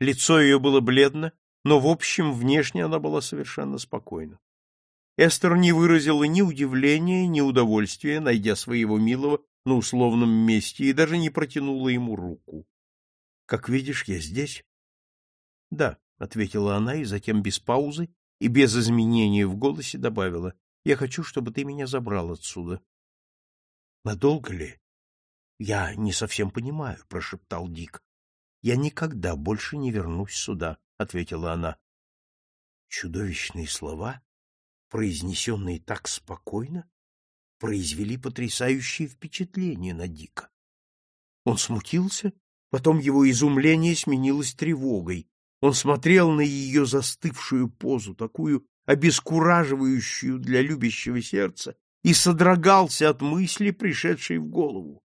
[SPEAKER 1] Лицо ее было бледно, но в общем внешне она была совершенно спокойна. Эстер не выразила ни удивления, ни удовольствия, найдя своего милого на условном месте, и даже не протянула ему руку. — Как видишь, я здесь? — Да, — ответила она, и затем без паузы и без изменения в голосе добавила, «Я хочу, чтобы ты меня забрал отсюда». «Надолго ли?» «Я не совсем понимаю», — прошептал Дик. «Я никогда больше не вернусь сюда», — ответила она. Чудовищные слова, произнесенные так спокойно, произвели потрясающее впечатление на Дика. Он смутился, потом его изумление сменилось тревогой. Он смотрел на ее застывшую позу, такую обескураживающую для любящего сердца, и содрогался от мысли, пришедшей в голову.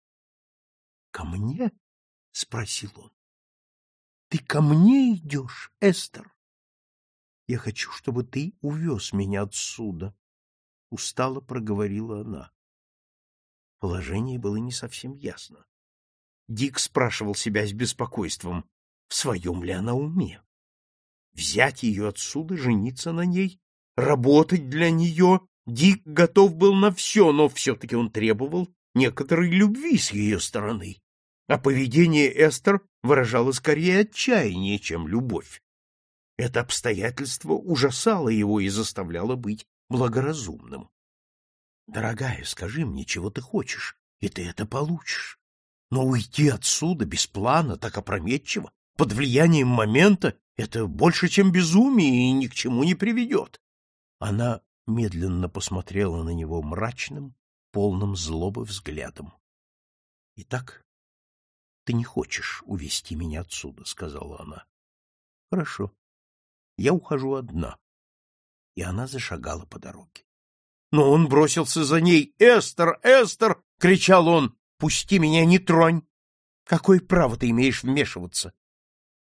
[SPEAKER 1] — Ко мне? — спросил он. — Ты ко мне идешь, Эстер? — Я хочу, чтобы ты увез меня отсюда, — устало проговорила она. Положение было не совсем ясно. Дик спрашивал себя с беспокойством, в своем ли она уме. Взять ее отсюда, жениться на ней, работать для нее. Дик готов был на все, но все-таки он требовал некоторой любви с ее стороны. А поведение Эстер выражало скорее отчаяние, чем любовь. Это обстоятельство ужасало его и заставляло быть благоразумным. — Дорогая, скажи мне, чего ты хочешь, и ты это получишь. Но уйти отсюда без плана, так опрометчиво, под влиянием момента, это больше, чем безумие и ни к чему не приведет. Она медленно посмотрела на него мрачным, полным злобы взглядом. — Итак, ты не хочешь увести меня отсюда, — сказала она. — Хорошо. Я ухожу одна. И она зашагала по дороге. Но он бросился за ней. «Эстер! Эстер!» — кричал он. «Пусти меня, не тронь! Какое право ты имеешь вмешиваться?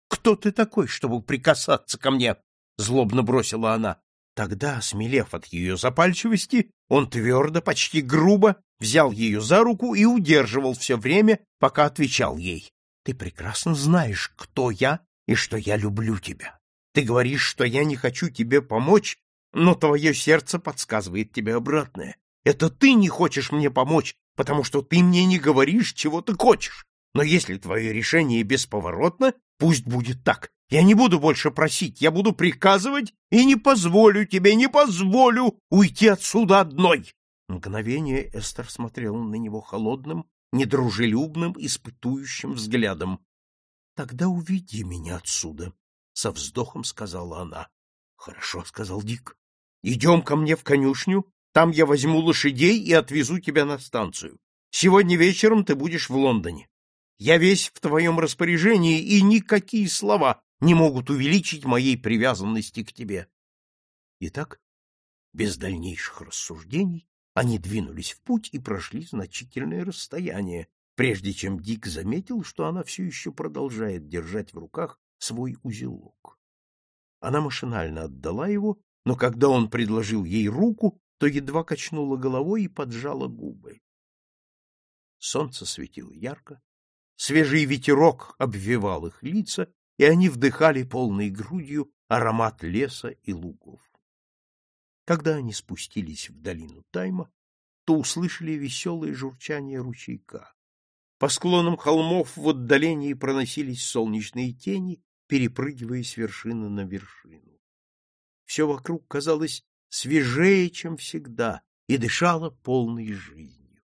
[SPEAKER 1] Кто ты такой, чтобы прикасаться ко мне? Злобно бросила она. Тогда, смелев от ее запальчивости, он твердо, почти грубо взял ее за руку и удерживал все время, пока отвечал ей. Ты прекрасно знаешь, кто я и что я люблю тебя. Ты говоришь, что я не хочу тебе помочь, но твое сердце подсказывает тебе обратное. Это ты не хочешь мне помочь, потому что ты мне не говоришь, чего ты хочешь. Но если твое решение бесповоротно, пусть будет так. Я не буду больше просить, я буду приказывать и не позволю тебе, не позволю уйти отсюда одной. Мгновение Эстер смотрела на него холодным, недружелюбным, испытующим взглядом. — Тогда уведи меня отсюда, — со вздохом сказала она. — Хорошо, — сказал Дик. — Идем ко мне в конюшню, там я возьму лошадей и отвезу тебя на станцию. Сегодня вечером ты будешь в Лондоне. Я весь в твоем распоряжении, и никакие слова не могут увеличить моей привязанности к тебе. Итак, без дальнейших рассуждений они двинулись в путь и прошли значительное расстояние, прежде чем Дик заметил, что она все еще продолжает держать в руках свой узелок. Она машинально отдала его, но когда он предложил ей руку, то едва качнула головой и поджала губы. Солнце светило ярко, свежий ветерок обвивал их лица, и они вдыхали полной грудью аромат леса и лугов. Когда они спустились в долину Тайма, то услышали веселое журчание ручейка. По склонам холмов в отдалении проносились солнечные тени, перепрыгивая с вершины на вершину. Все вокруг казалось свежее, чем всегда, и дышало полной жизнью.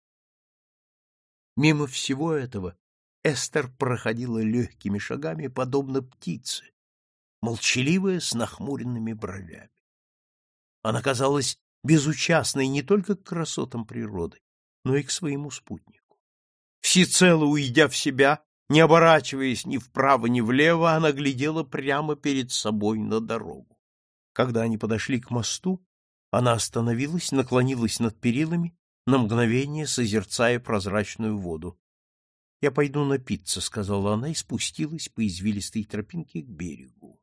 [SPEAKER 1] Мимо всего этого Эстер проходила легкими шагами, подобно птице, молчаливая с нахмуренными бровями. Она казалась безучастной не только к красотам природы, но и к своему спутнику. Всецело уйдя в себя, не оборачиваясь ни вправо, ни влево, она глядела прямо перед собой на дорогу. Когда они подошли к мосту, она остановилась, наклонилась над перилами, на мгновение созерцая прозрачную воду. — Я пойду напиться, — сказала она и спустилась по извилистой тропинке к берегу.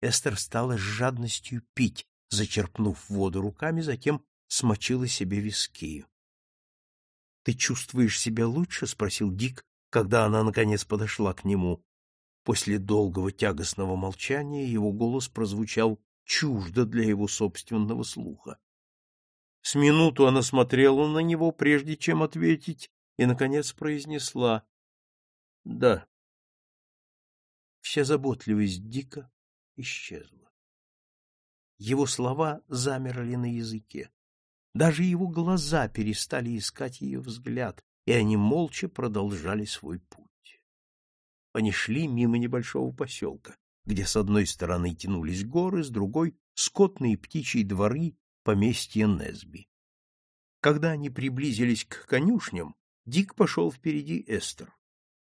[SPEAKER 1] Эстер стала с жадностью пить, зачерпнув воду руками, затем смочила себе виски. — Ты чувствуешь себя лучше? — спросил Дик, когда она, наконец, подошла к нему. После долгого тягостного молчания его голос прозвучал чуждо для его собственного слуха. С минуту она смотрела на него, прежде чем ответить, и, наконец, произнесла «Да». Вся заботливость Дика исчезла. Его слова замерли на языке. Даже его глаза перестали искать ее взгляд, и они молча продолжали свой путь. Они шли мимо небольшого поселка где с одной стороны тянулись горы, с другой — скотные птичьи дворы поместья Несби. Когда они приблизились к конюшням, Дик пошел впереди Эстер.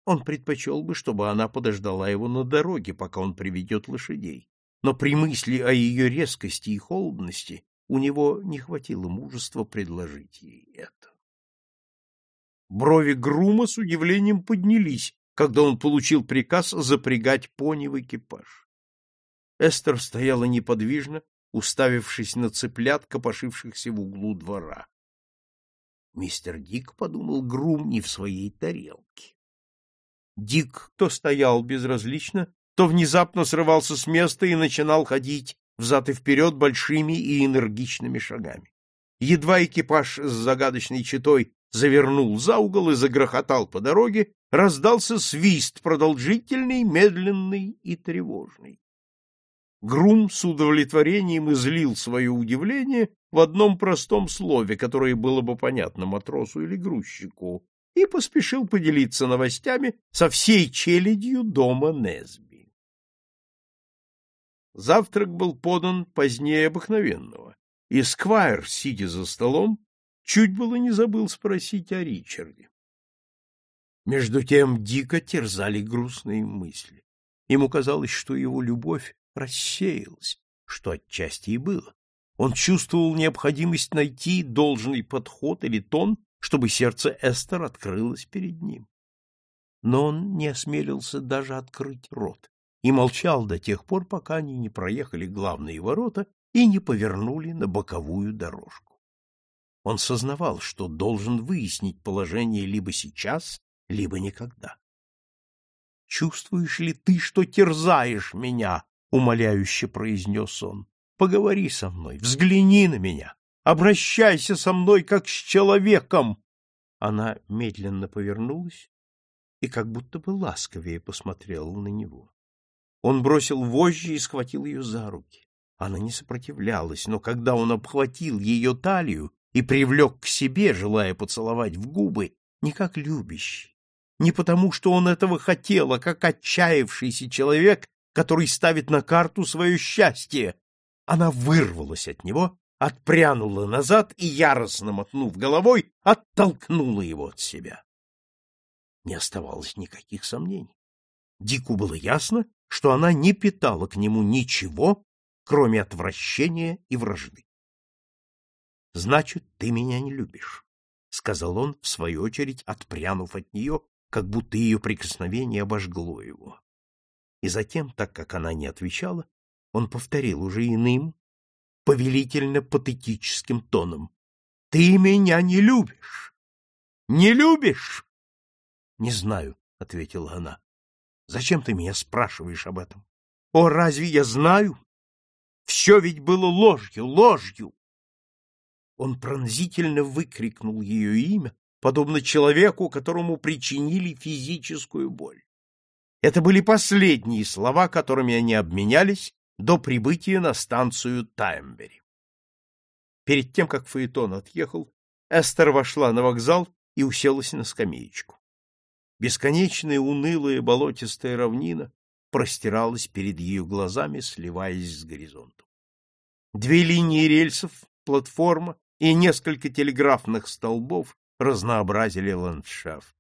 [SPEAKER 1] Он предпочел бы, чтобы она подождала его на дороге, пока он приведет лошадей. Но при мысли о ее резкости и холодности у него не хватило мужества предложить ей это. Брови Грума с удивлением поднялись, когда он получил приказ запрягать пони в экипаж. Эстер стояла неподвижно, уставившись на цыплят, копошившихся в углу двора. Мистер Дик подумал Грум не в своей тарелке. Дик то стоял безразлично, то внезапно срывался с места и начинал ходить взад и вперед большими и энергичными шагами. Едва экипаж с загадочной четой завернул за угол и загрохотал по дороге, раздался свист, продолжительный, медленный и тревожный. Грум с удовлетворением излил свое удивление в одном простом слове, которое было бы понятно матросу или грузчику, и поспешил поделиться новостями со всей челядью дома Несби. Завтрак был подан позднее обыкновенного, и Сквайр, сидя за столом, чуть было не забыл спросить о Ричарде. Между тем дико терзали грустные мысли. Ему казалось, что его любовь рассеялась, что отчасти и было. Он чувствовал необходимость найти должный подход или тон, чтобы сердце Эстер открылось перед ним. Но он не осмелился даже открыть рот и молчал до тех пор, пока они не проехали главные ворота и не повернули на боковую дорожку. Он сознавал, что должен выяснить положение либо сейчас, либо никогда. «Чувствуешь ли ты, что терзаешь меня?» — умоляюще произнес он. «Поговори со мной, взгляни на меня, обращайся со мной, как с человеком!» Она медленно повернулась и как будто бы ласковее посмотрела на него. Он бросил вожжи и схватил ее за руки. Она не сопротивлялась, но когда он обхватил ее талию и привлек к себе, желая поцеловать в губы, не как любящий, не потому, что он этого хотел, а как отчаявшийся человек, который ставит на карту свое счастье. Она вырвалась от него, отпрянула назад и, яростно мотнув головой, оттолкнула его от себя. Не оставалось никаких сомнений. Дику было ясно, что она не питала к нему ничего, кроме отвращения и вражды. — Значит, ты меня не любишь, — сказал он, в свою очередь, отпрянув от нее, как будто ее прикосновение обожгло его. И затем, так как она не отвечала, он повторил уже иным, повелительно-патетическим тоном. — Ты меня не любишь! Не любишь? — Не знаю, — ответила она. — Зачем ты меня спрашиваешь об этом? О, разве я знаю? Все ведь было ложью, ложью! Он пронзительно выкрикнул ее имя, подобно человеку, которому причинили физическую боль. Это были последние слова, которыми они обменялись до прибытия на станцию Таймбери. Перед тем, как Фаэтон отъехал, Эстер вошла на вокзал и уселась на скамеечку. Бесконечная унылая болотистая равнина простиралась перед ее глазами, сливаясь с горизонтом. Две линии рельсов, платформа и несколько телеграфных столбов разнообразили ландшафт.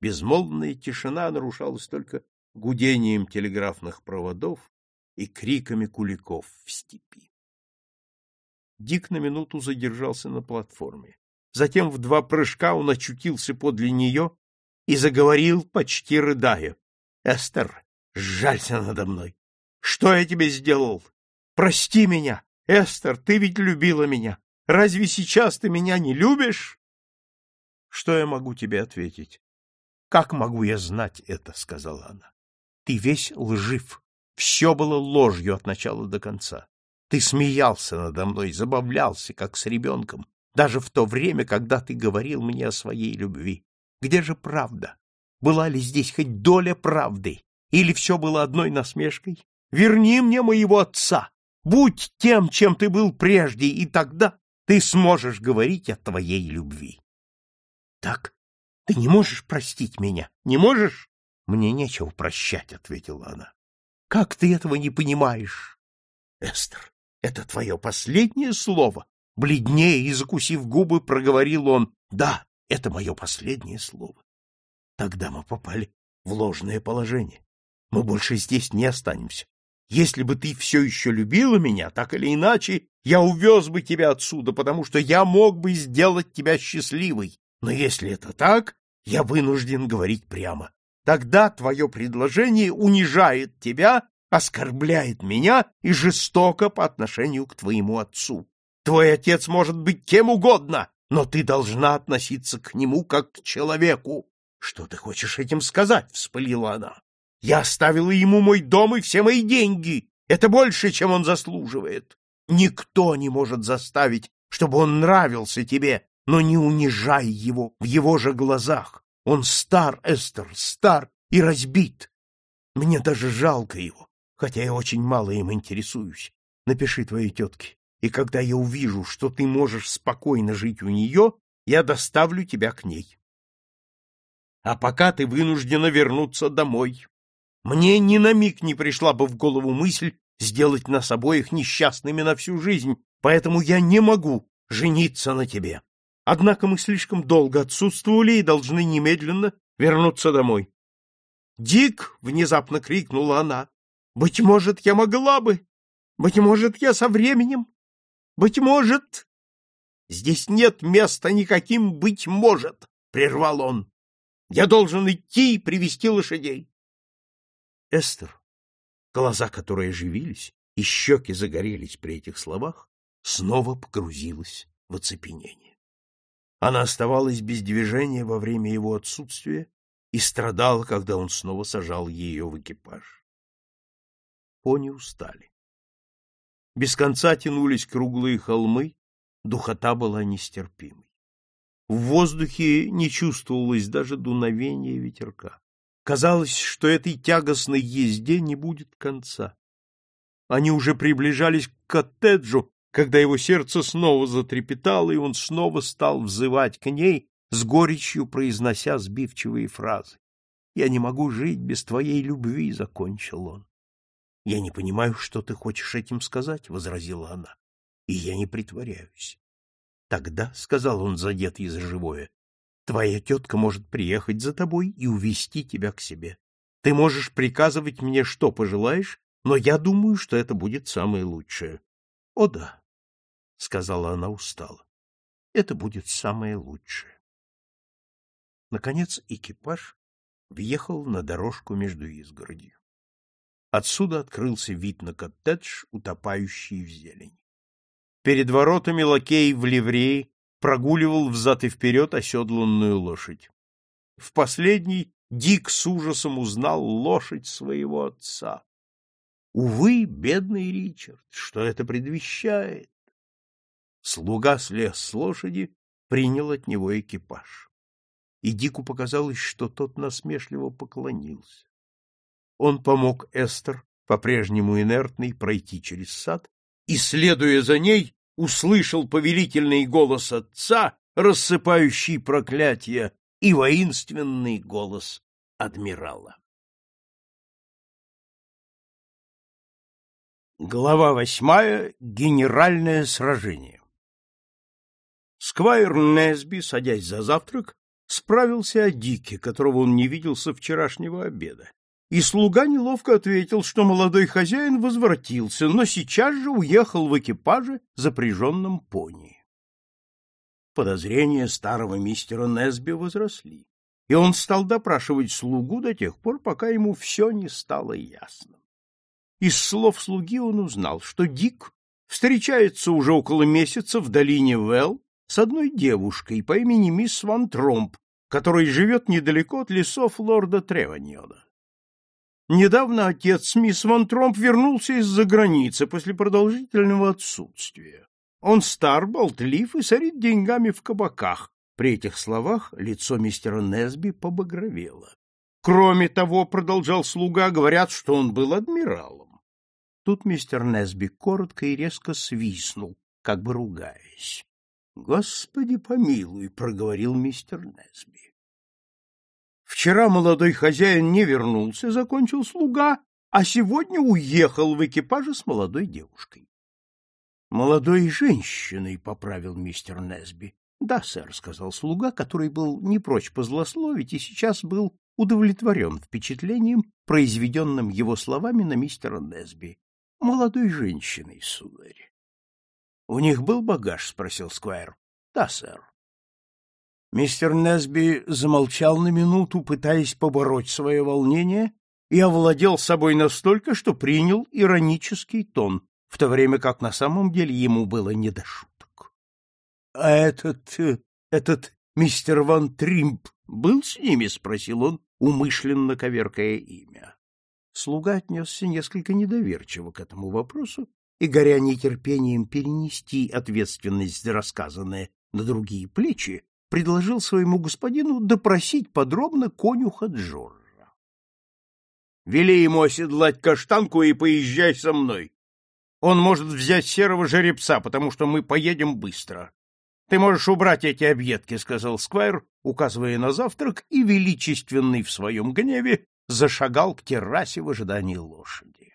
[SPEAKER 1] Безмолвная тишина нарушалась только гудением телеграфных проводов и криками куликов в степи. Дик на минуту задержался на платформе. Затем в два прыжка он очутился подле нее и заговорил, почти рыдая. — Эстер, сжалься надо мной. Что я тебе сделал? Прости меня. Эстер, ты ведь любила меня. Разве сейчас ты меня не любишь? Что я могу тебе ответить? Как могу я знать это, сказала она. Ты весь лжив. Все было ложью от начала до конца. Ты смеялся надо мной, забавлялся, как с ребенком, даже в то время, когда ты говорил мне о своей любви. Где же правда? Была ли здесь хоть доля правды? Или все было одной насмешкой? Верни мне моего отца! Будь тем, чем ты был прежде, и тогда ты сможешь говорить о твоей любви. Так ты не можешь простить меня, не можешь? Мне нечего прощать, ответила она. Как ты этого не понимаешь? Эстер, это твое последнее слово? Бледнее и закусив губы, проговорил он. Да, это мое последнее слово. Тогда мы попали в ложное положение. Мы больше здесь не останемся. Если бы ты все еще любила меня, так или иначе, я увез бы тебя отсюда, потому что я мог бы сделать тебя счастливой. Но если это так, я вынужден говорить прямо. Тогда твое предложение унижает тебя, оскорбляет меня и жестоко по отношению к твоему отцу. Твой отец может быть кем угодно, но ты должна относиться к нему как к человеку. — Что ты хочешь этим сказать? — вспылила она. — Я оставила ему мой дом и все мои деньги. Это больше, чем он заслуживает. Никто не может заставить, чтобы он нравился тебе, но не унижай его в его же глазах. Он стар, Эстер, стар и разбит. Мне даже жалко его, хотя я очень мало им интересуюсь. Напиши твоей тетке, и когда я увижу, что ты можешь спокойно жить у нее, я доставлю тебя к ней. А пока ты вынуждена вернуться домой. Мне ни на миг не пришла бы в голову мысль сделать нас обоих несчастными на всю жизнь, поэтому я не могу жениться на тебе. Однако мы слишком долго отсутствовали и должны немедленно вернуться домой. «Дик!» — внезапно крикнула она. «Быть может, я могла бы. Быть может, я со временем. Быть может...» «Здесь нет места никаким «быть может», — прервал он. «Я должен идти и привести лошадей». Эстер, глаза которой оживились и щеки загорелись при этих словах, снова погрузилась в оцепенение. Она оставалась без движения во время его отсутствия и страдала, когда он снова сажал ее в экипаж. Пони устали. Без конца тянулись круглые холмы, духота была нестерпимой. В воздухе не чувствовалось даже дуновения ветерка. Казалось, что этой тягостной езде не будет конца. Они уже приближались к коттеджу, когда его сердце снова затрепетало, и он снова стал взывать к ней, с горечью произнося сбивчивые фразы. «Я не могу жить без твоей любви», — закончил он. «Я не понимаю, что ты хочешь этим сказать», — возразила она. и я не притворяюсь. Тогда, — сказал он, задетый за живое, — твоя тетка может приехать за тобой и увести тебя к себе. Ты можешь приказывать мне, что пожелаешь, но я думаю, что это будет самое лучшее. — О да, — сказала она устало, — это будет самое лучшее. Наконец экипаж въехал на дорожку между изгородью. Отсюда открылся вид на коттедж, утопающий в зелени. Перед воротами лакей в ливреи прогуливал взад и вперед оседланную лошадь. В последний Дик с ужасом узнал лошадь своего отца. Увы, бедный Ричард, что это предвещает? Слуга слез с лошади, принял от него экипаж. И Дику показалось, что тот насмешливо поклонился. Он помог Эстер, по-прежнему инертный, пройти через сад, и, следуя за ней, услышал повелительный голос отца, рассыпающий проклятия, и воинственный голос адмирала. Глава восьмая. Генеральное сражение. Сквайр Несби, садясь за завтрак, справился о Дике, которого он не видел со вчерашнего обеда. И слуга неловко ответил, что молодой хозяин возвратился, но сейчас же уехал в экипаже, запряженном пони. Подозрения старого мистера Несби возросли, и он стал допрашивать слугу до тех пор, пока ему все не стало ясно. Из слов слуги он узнал, что Дик встречается уже около месяца в долине Вэлл с одной девушкой по имени мисс Ван Тромп, которая живет недалеко от лесов лорда Треваньода. Недавно отец мисс Ван Тромп вернулся из-за границы после продолжительного отсутствия. Он стар, болтлив и сорит деньгами в кабаках. При этих словах лицо мистера Несби побагровело. Кроме того, продолжал слуга, говорят, что он был адмиралом. Тут мистер Несби коротко и резко свистнул, как бы ругаясь. Господи помилуй, проговорил мистер Несби. Вчера молодой хозяин не вернулся, закончил слуга, а сегодня уехал в экипаже с молодой девушкой. Молодой женщиной, поправил мистер Несби. Да, сэр, сказал слуга, который был не прочь позлословить и сейчас был удовлетворен впечатлением, произведенным его словами на мистера Несби. Молодой женщиной, сударь. — У них был багаж? — спросил Сквайр. — Да, сэр. Мистер Несби замолчал на минуту, пытаясь побороть свое волнение, и овладел собой настолько, что принял иронический тон, в то время как на самом деле ему было не до шуток. — А этот... Э, этот мистер Ван Тримп был с ними? — спросил он, умышленно коверкая имя. Слуга отнесся несколько недоверчиво к этому вопросу и, горя нетерпением перенести ответственность за рассказанное на другие плечи, предложил своему господину допросить подробно конюха Джорджа. — Вели ему оседлать каштанку и поезжай со мной, он может взять серого жеребца, потому что мы поедем быстро. Ты можешь убрать эти объедки, — сказал Сквайр, указывая на завтрак, и, величественный в своем гневе, зашагал к террасе в ожидании лошади.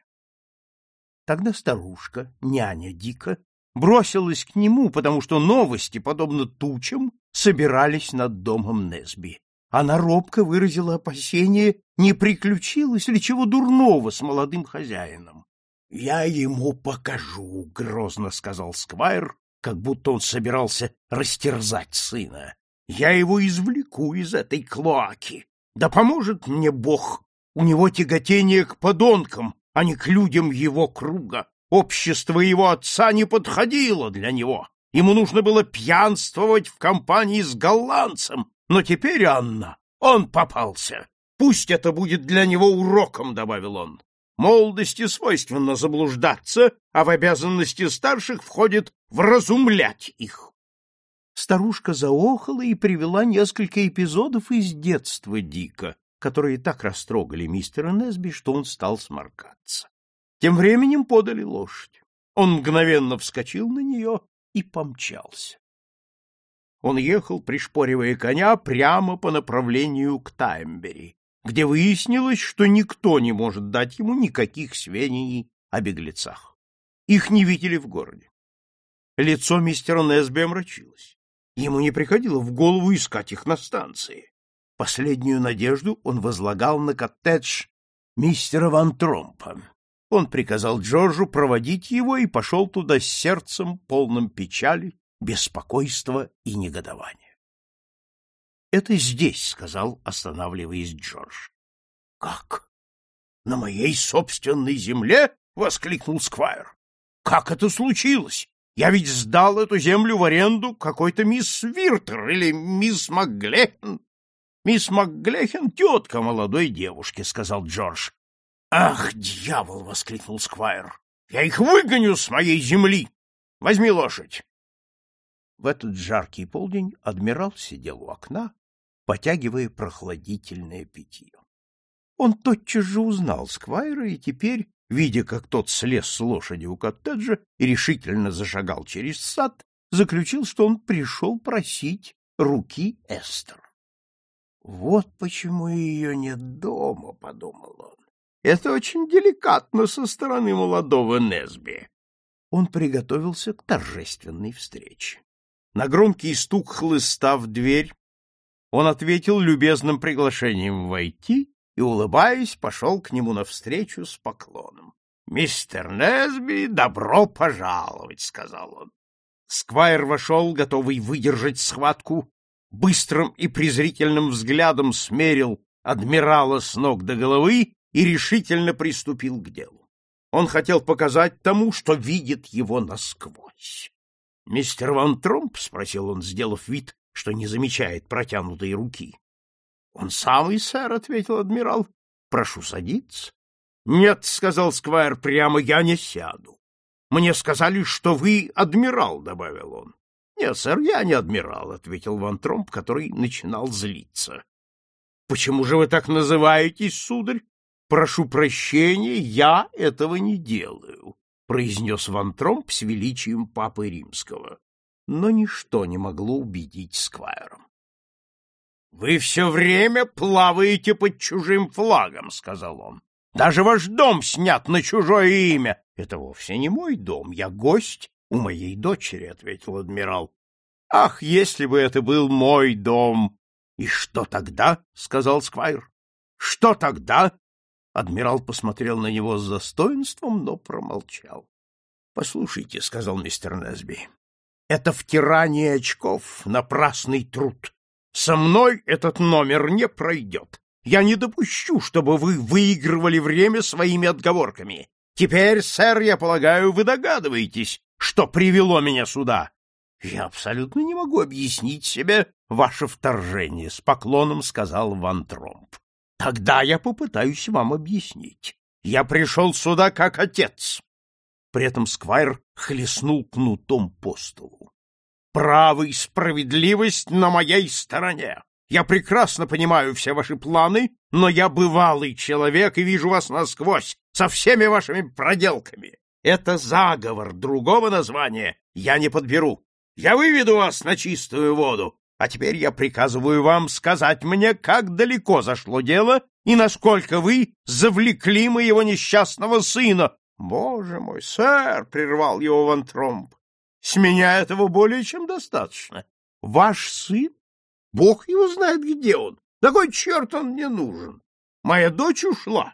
[SPEAKER 1] Тогда старушка, няня Дика, бросилась к нему, потому что новости, подобно тучам, собирались над домом Несби. Она робко выразила опасение, не приключилось ли чего дурного с молодым хозяином. Я ему покажу, грозно сказал Сквайр, как будто он собирался растерзать сына. Я его извлеку из этой клоаки. Да поможет мне Бог. У него тяготение к подонкам, а не к людям его круга. Общество его отца не подходило для него. Ему нужно было пьянствовать в компании с голландцем. Но теперь, Анна, он попался. Пусть это будет для него уроком, — добавил он. Молодости свойственно заблуждаться, а в обязанности старших входит вразумлять их. Старушка заохала и привела несколько эпизодов из детства Дика, которые так растрогали мистера Несби, что он стал сморкаться. Тем временем подали лошадь. Он мгновенно вскочил на нее и помчался. Он ехал, пришпоривая коня, прямо по направлению к Таймбери, где выяснилось, что никто не может дать ему никаких сведений о беглецах. Их не видели в городе. Лицо мистера Несби омрачилось. Ему не приходило в голову искать их на станции. Последнюю надежду он возлагал на коттедж мистера Ван Тромпа. Он приказал Джорджу проводить его и пошел туда с сердцем, полным печали, беспокойства и негодования. «Это здесь», — сказал, останавливаясь Джордж. «Как? На моей собственной земле?» — воскликнул Сквайр. «Как это случилось? Я ведь сдал эту землю в аренду какой-то мисс Виртер или мисс МакГлехен. Мисс МакГлехен — тетка молодой девушки, — сказал Джордж. Ах, дьявол! — воскликнул Сквайр. Я их выгоню с моей земли! Возьми лошадь! В этот жаркий полдень адмирал сидел у окна, потягивая прохладительное питье. Он тотчас же узнал Сквайра и теперь видя, как тот слез с лошади у коттеджа и решительно зашагал через сад, заключил, что он пришел просить руки Эстер. «Вот почему ее нет дома», — подумал он. «Это очень деликатно со стороны молодого Несби». Он приготовился к торжественной встрече. На громкий стук хлыста в дверь он ответил любезным приглашением войти и, улыбаясь, пошел к нему навстречу с поклоном. — Мистер Несби, добро пожаловать, — сказал он. Сквайр вошел, готовый выдержать схватку, быстрым и презрительным взглядом смерил адмирала с ног до головы и решительно приступил к делу. Он хотел показать тому, что видит его насквозь. — Мистер Ван Тромп? — спросил он, сделав вид, что не замечает протянутой руки. — Он самый, сэр, — ответил адмирал. — Прошу садиться. — Нет, — сказал Сквайр прямо, — я не сяду. Мне сказали, что вы адмирал, — добавил он. — Нет, сэр, я не адмирал, — ответил Ван Тромп, который начинал злиться. — Почему же вы так называетесь, сударь? — Прошу прощения, я этого не делаю, — произнес Ван Тромп с величием Папы Римского. Но ничто не могло убедить Сквайра. Вы все время плаваете под чужим флагом, сказал он. Даже ваш дом снят на чужое имя. Это вовсе не мой дом, я гость у моей дочери, ответил адмирал. Ах, если бы это был мой дом. И что тогда? сказал Сквайр. Что тогда? Адмирал посмотрел на него с достоинством, но промолчал. Послушайте, сказал мистер Несби. Это втирание очков, напрасный труд. Со мной этот номер не пройдет. Я не допущу, чтобы вы выигрывали время своими отговорками. Теперь, сэр, я полагаю, вы догадываетесь, что привело меня сюда. Я абсолютно не могу объяснить себе ваше вторжение, с поклоном сказал Ван Тромп. Тогда я попытаюсь вам объяснить. Я пришел сюда как отец. При этом Сквайр хлестнул кнутом по столу. Право и справедливость на моей стороне. Я прекрасно понимаю все ваши планы, но я бывалый человек и вижу вас насквозь со всеми вашими проделками. Это заговор, другого названия я не подберу. Я выведу вас на чистую воду, а теперь я приказываю вам сказать мне, как далеко зашло дело и насколько вы завлекли моего несчастного сына. — Боже мой, сэр! — прервал его Ван Тромп. С меня этого более чем достаточно. Ваш сын? Бог его знает, где он. На кой черт он мне нужен? Моя дочь ушла.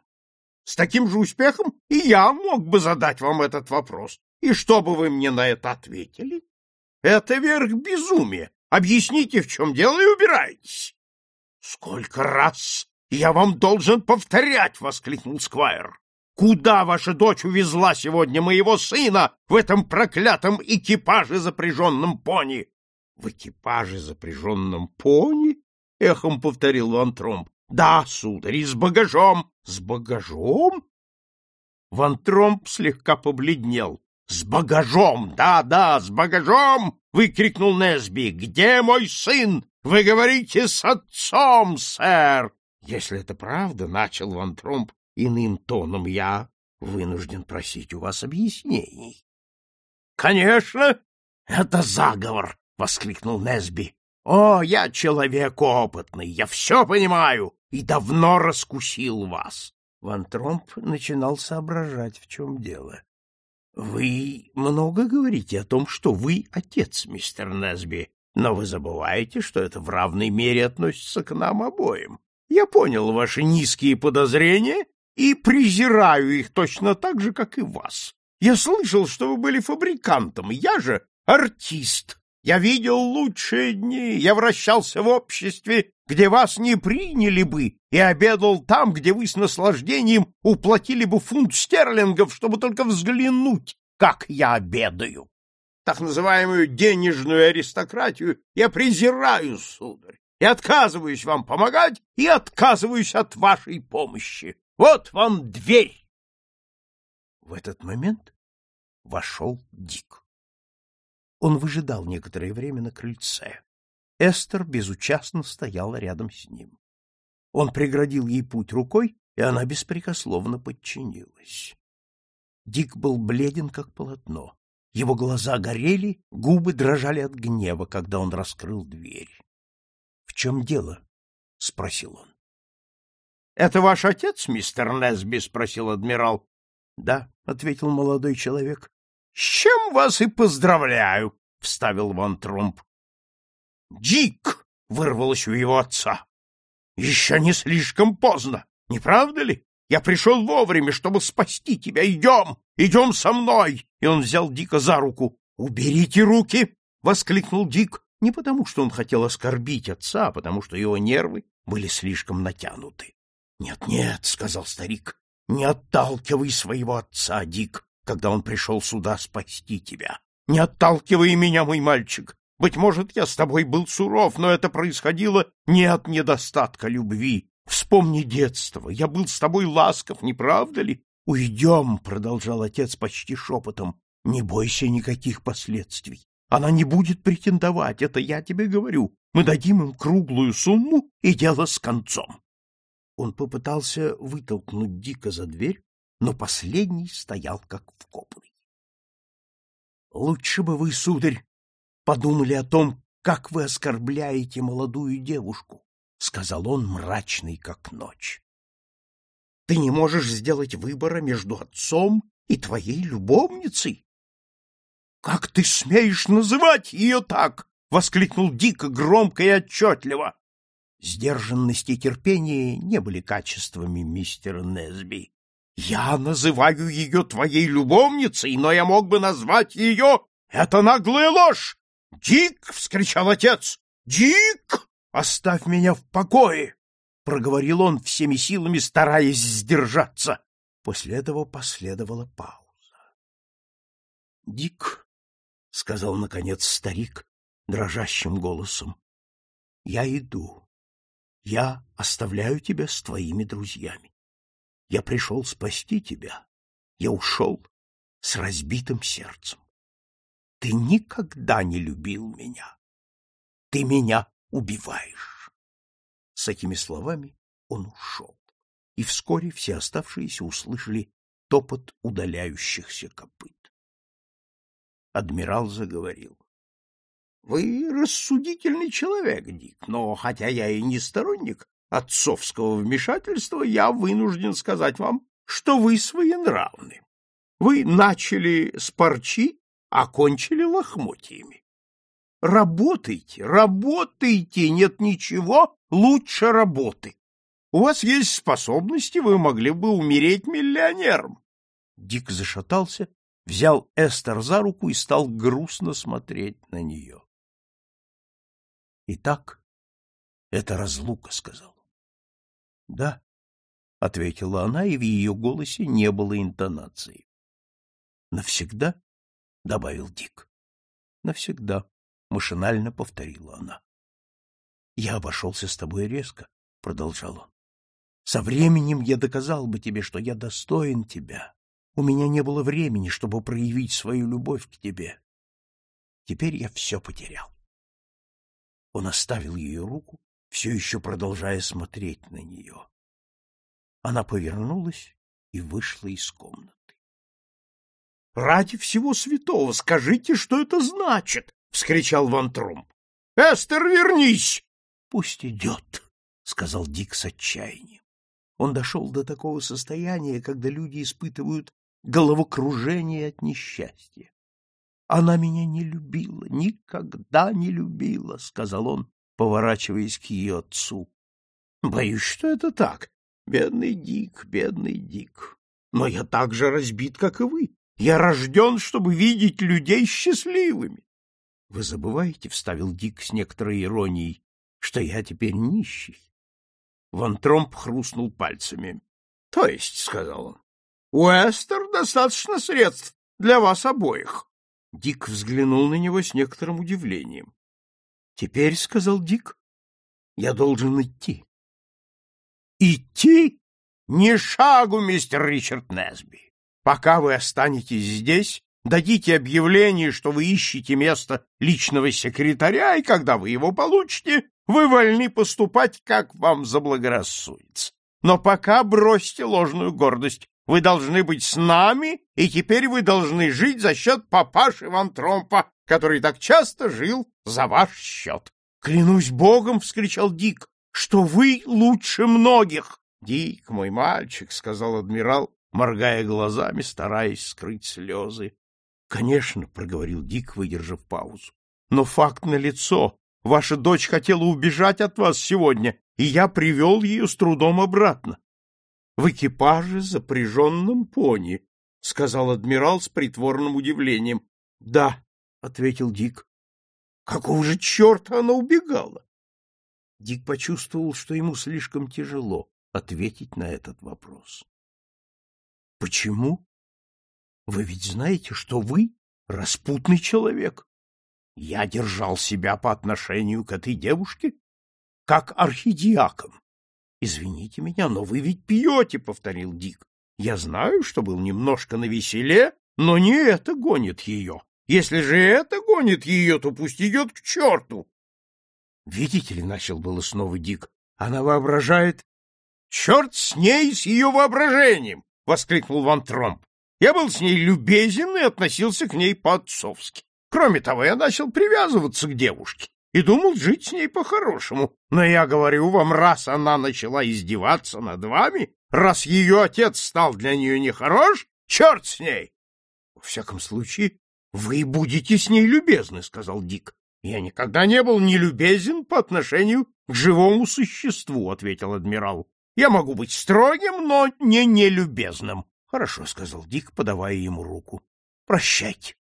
[SPEAKER 1] С таким же успехом и я мог бы задать вам этот вопрос. И что бы вы мне на это ответили? Это верх безумия. Объясните, в чем дело, и убирайтесь. — Сколько раз я вам должен повторять! — воскликнул Сквайр. Куда ваша дочь увезла сегодня моего сына в этом проклятом экипаже, запряженном пони? — В экипаже, запряженном пони? — эхом повторил Ван Тромп. — Да, сударь, и с багажом. — С багажом? Ван Тромп слегка побледнел. — С багажом! Да, да, с багажом! — выкрикнул Несби. — Где мой сын? Вы говорите с отцом, сэр! — Если это правда, — начал Ван Тромп, Иным тоном я вынужден просить у вас объяснений. — Конечно, это заговор! — воскликнул Несби. — О, я человек опытный, я все понимаю и давно раскусил вас. Ван Тромп начинал соображать, в чем дело. — Вы много говорите о том, что вы отец, мистер Несби, но вы забываете, что это в равной мере относится к нам обоим. Я понял ваши низкие подозрения и презираю их точно так же, как и вас. Я слышал, что вы были фабрикантом, я же артист. Я видел лучшие дни, я вращался в обществе, где вас не приняли бы, и обедал там, где вы с наслаждением уплатили бы фунт стерлингов, чтобы только взглянуть, как я обедаю. Так называемую денежную аристократию я презираю, сударь, и отказываюсь вам помогать, и отказываюсь от вашей помощи. Вот вам дверь. В этот момент вошел Дик. Он выжидал некоторое время на крыльце. Эстер безучастно стояла рядом с ним. Он преградил ей путь рукой, и она беспрекословно подчинилась. Дик был бледен, как полотно. Его глаза горели, губы дрожали от гнева, когда он раскрыл дверь. — В чем дело? — спросил он. — Это ваш отец, мистер Несби? — спросил адмирал. — Да, — ответил молодой человек. — С чем вас и поздравляю, — вставил Ван Тромп. — Дик! — вырвалось у его отца. — Еще не слишком поздно, не правда ли? Я пришел вовремя, чтобы спасти тебя. Идем! Идем со мной!» И он взял Дика за руку. «Уберите руки!» — воскликнул Дик. Не потому, что он хотел оскорбить отца, а потому, что его нервы были слишком натянуты. «Нет, нет», — сказал старик, — «не отталкивай своего отца, Дик, когда он пришел сюда спасти тебя. Не отталкивай меня, мой мальчик. Быть может, я с тобой был суров, но это происходило не от недостатка любви, Вспомни детство. Я был с тобой ласков, не правда ли? Уйдем, — продолжал отец почти шепотом. Не бойся никаких последствий. Она не будет претендовать, это я тебе говорю. Мы дадим им круглую сумму, и дело с концом. Он попытался вытолкнуть Дика за дверь, но последний стоял как вкопанный. — Лучше бы вы, сударь, подумали о том, как вы оскорбляете молодую девушку, — сказал он, мрачный как ночь. — Ты не можешь сделать выбора между отцом и твоей любовницей? — Как ты смеешь называть ее так? — воскликнул дико, громко и отчетливо. Сдержанность и терпение не были качествами мистера Несби. — Я называю ее твоей любовницей, но я мог бы назвать ее... Это наглая ложь! — Дик! — вскричал отец. — Дик! Оставь меня в покое! — проговорил он всеми силами, стараясь сдержаться. После этого последовала пауза. — Дик, — сказал, наконец, старик дрожащим голосом, — я иду. Я оставляю тебя с твоими друзьями. Я пришел спасти тебя. Я ушел с разбитым сердцем. Ты никогда не любил меня. Ты меня убиваешь. С этими словами он ушел, и вскоре все оставшиеся услышали топот удаляющихся копыт. Адмирал заговорил. — Вы рассудительный человек, Дик, но хотя я и не сторонник отцовского вмешательства, я вынужден сказать вам, что вы своенравны. Вы начали с парчи, а кончили лохмотьями. Работайте, работайте, нет ничего лучше работы. У вас есть способности, вы могли бы умереть миллионером. Дик зашатался, взял Эстер за руку и стал грустно смотреть на нее. — Итак, это разлука, — сказал. — Да, — ответила она, и в ее голосе не было интонации. — Навсегда? — добавил Дик. — Навсегда, — машинально повторила она. — Я обошелся с тобой резко, — продолжал он. — Со временем я доказал бы тебе, что я достоин тебя. У меня не было времени, чтобы проявить свою любовь к тебе. Теперь я все потерял. Он оставил ее руку, все еще продолжая смотреть на нее. Она повернулась и вышла из комнаты. — Ради всего святого скажите, что это значит! — вскричал Ван Тромп. — Эстер, вернись! — Пусть идет, — сказал Дик с отчаянием. Он дошел до такого состояния, когда люди испытывают головокружение от несчастья. Она меня не любила, никогда не любила, — сказал он, поворачиваясь к ее отцу. — Боюсь, что это так. Бедный Дик, бедный Дик. Но я так же разбит, как и вы. Я рожден, чтобы видеть людей счастливыми. — Вы забываете, — вставил Дик с некоторой иронией, — что я теперь нищий. Ван Тромп хрустнул пальцами. — То есть, — сказал он, — у Эстер достаточно средств для вас обоих. Дик взглянул на него с некоторым удивлением. — Теперь, — сказал Дик, — я должен идти. — Идти? Ни шагу, мистер Ричард Несби. Пока вы останетесь здесь, дадите объявление, что вы ищете место личного секретаря, и когда вы его получите, вы вольны поступать, как вам заблагорассудится. Но пока бросьте ложную гордость. Вы должны быть с нами, и теперь вы должны жить за счет папаши Ван Тромпа, который так часто жил за ваш счет. — Клянусь богом! — вскричал Дик, — что вы лучше многих. — Дик, мой мальчик, — сказал адмирал, моргая глазами, стараясь скрыть слезы. — Конечно, — проговорил Дик, выдержав паузу. — Но факт налицо. Ваша дочь хотела убежать от вас сегодня, и я привел ее с трудом обратно в экипаже, запряженном пони, — сказал адмирал с притворным удивлением. — Да, — ответил Дик. — Какого же черта она убегала? Дик почувствовал, что ему слишком тяжело ответить на этот вопрос. — Почему? Вы ведь знаете, что вы распутный человек. Я держал себя по отношению к этой девушке как архидиакон. — Извините меня, но вы ведь пьете, — повторил Дик. — Я знаю, что был немножко навеселе, но не это гонит ее. Если же это гонит ее, то пусть идет к черту. — Видите ли, — начал было снова Дик, — она воображает... — Черт с ней, с ее воображением! — воскликнул Ван Тромп. Я был с ней любезен и относился к ней по-отцовски. Кроме того, я начал привязываться к девушке и думал жить с ней по-хорошему. Но я говорю вам, раз она начала издеваться над вами, раз ее отец стал для нее нехорош, черт с ней! — Во всяком случае, вы будете с ней любезны, — сказал Дик. — Я никогда не был нелюбезен по отношению к живому существу, — ответил адмирал. — Я могу быть строгим, но не нелюбезным. — Хорошо, — сказал Дик, подавая ему руку. — Прощайте.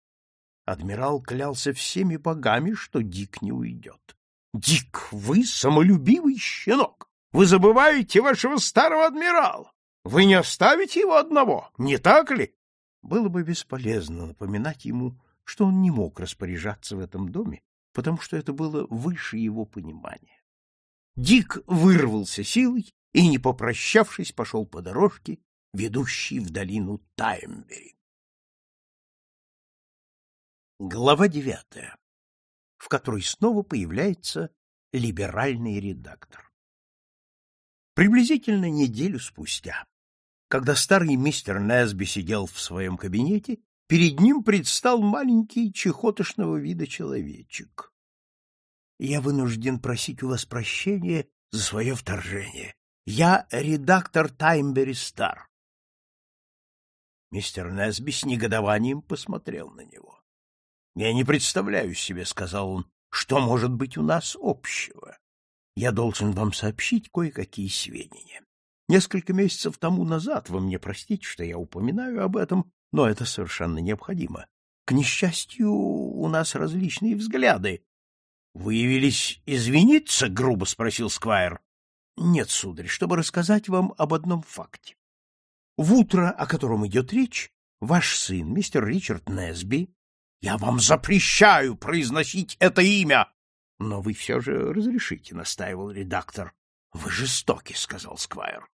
[SPEAKER 1] Адмирал клялся всеми богами, что Дик не уйдет. — Дик, вы самолюбивый щенок! Вы забываете вашего старого адмирала! Вы не оставите его одного, не так ли? Было бы бесполезно напоминать ему, что он не мог распоряжаться в этом доме, потому что это было выше его понимания. Дик вырвался силой и, не попрощавшись, пошел по дорожке, ведущей в долину Таймбери. Глава девятая, в которой снова появляется либеральный редактор. Приблизительно неделю спустя, когда старый мистер Несби сидел в своем кабинете, перед ним предстал маленький чехотошного вида человечек. Я вынужден просить у вас прощения за свое вторжение. Я редактор Таймбери Стар. Мистер Несби с негодованием посмотрел на него. Я не представляю себе, — сказал он, — что может быть у нас общего. Я должен вам сообщить кое-какие сведения. Несколько месяцев тому назад, вы мне простите, что я упоминаю об этом, но это совершенно необходимо. К несчастью, у нас различные взгляды. — Вы явились извиниться? — грубо спросил Сквайр. — Нет, сударь, чтобы рассказать вам об одном факте. В утро, о котором идет речь, ваш сын, мистер Ричард Несби, я вам запрещаю произносить это имя. Но вы все же разрешите, настаивал редактор. Вы жестоки, сказал Сквайр.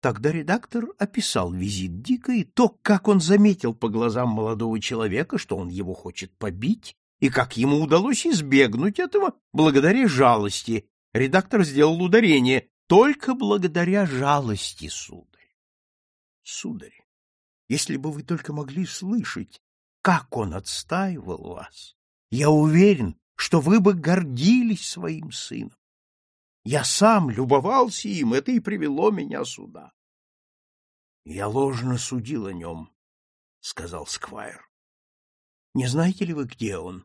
[SPEAKER 1] Тогда редактор описал визит Дика и то, как он заметил по глазам молодого человека, что он его хочет побить, и как ему удалось избегнуть этого благодаря жалости. Редактор сделал ударение только благодаря жалости, сударь. Сударь, если бы вы только могли слышать, как он отстаивал вас, я уверен, что вы бы гордились своим сыном. Я сам любовался им, это и привело меня сюда. Я ложно судил о нем. сказал Сквайр. — Не знаете ли вы, где он?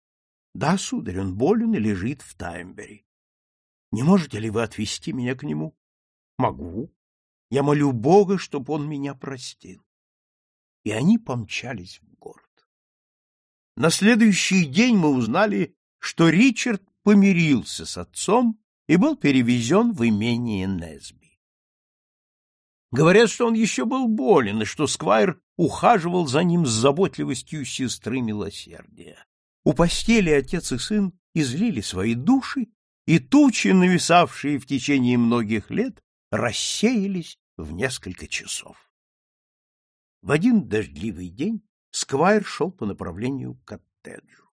[SPEAKER 1] — Да, сударь, он болен и лежит в Таймбери. — Не можете ли вы отвезти меня к нему? — Могу. Я молю Бога, чтобы он меня простил. И они помчались в город. На следующий день мы узнали, что Ричард помирился с отцом и был перевезен в имение Несби. Говорят, что он еще был болен, и что Сквайр ухаживал за ним с заботливостью сестры милосердия. У постели отец и сын излили свои души, и тучи, нависавшие в течение многих лет, рассеялись в несколько часов. В один дождливый день Сквайр шел по направлению к коттеджу.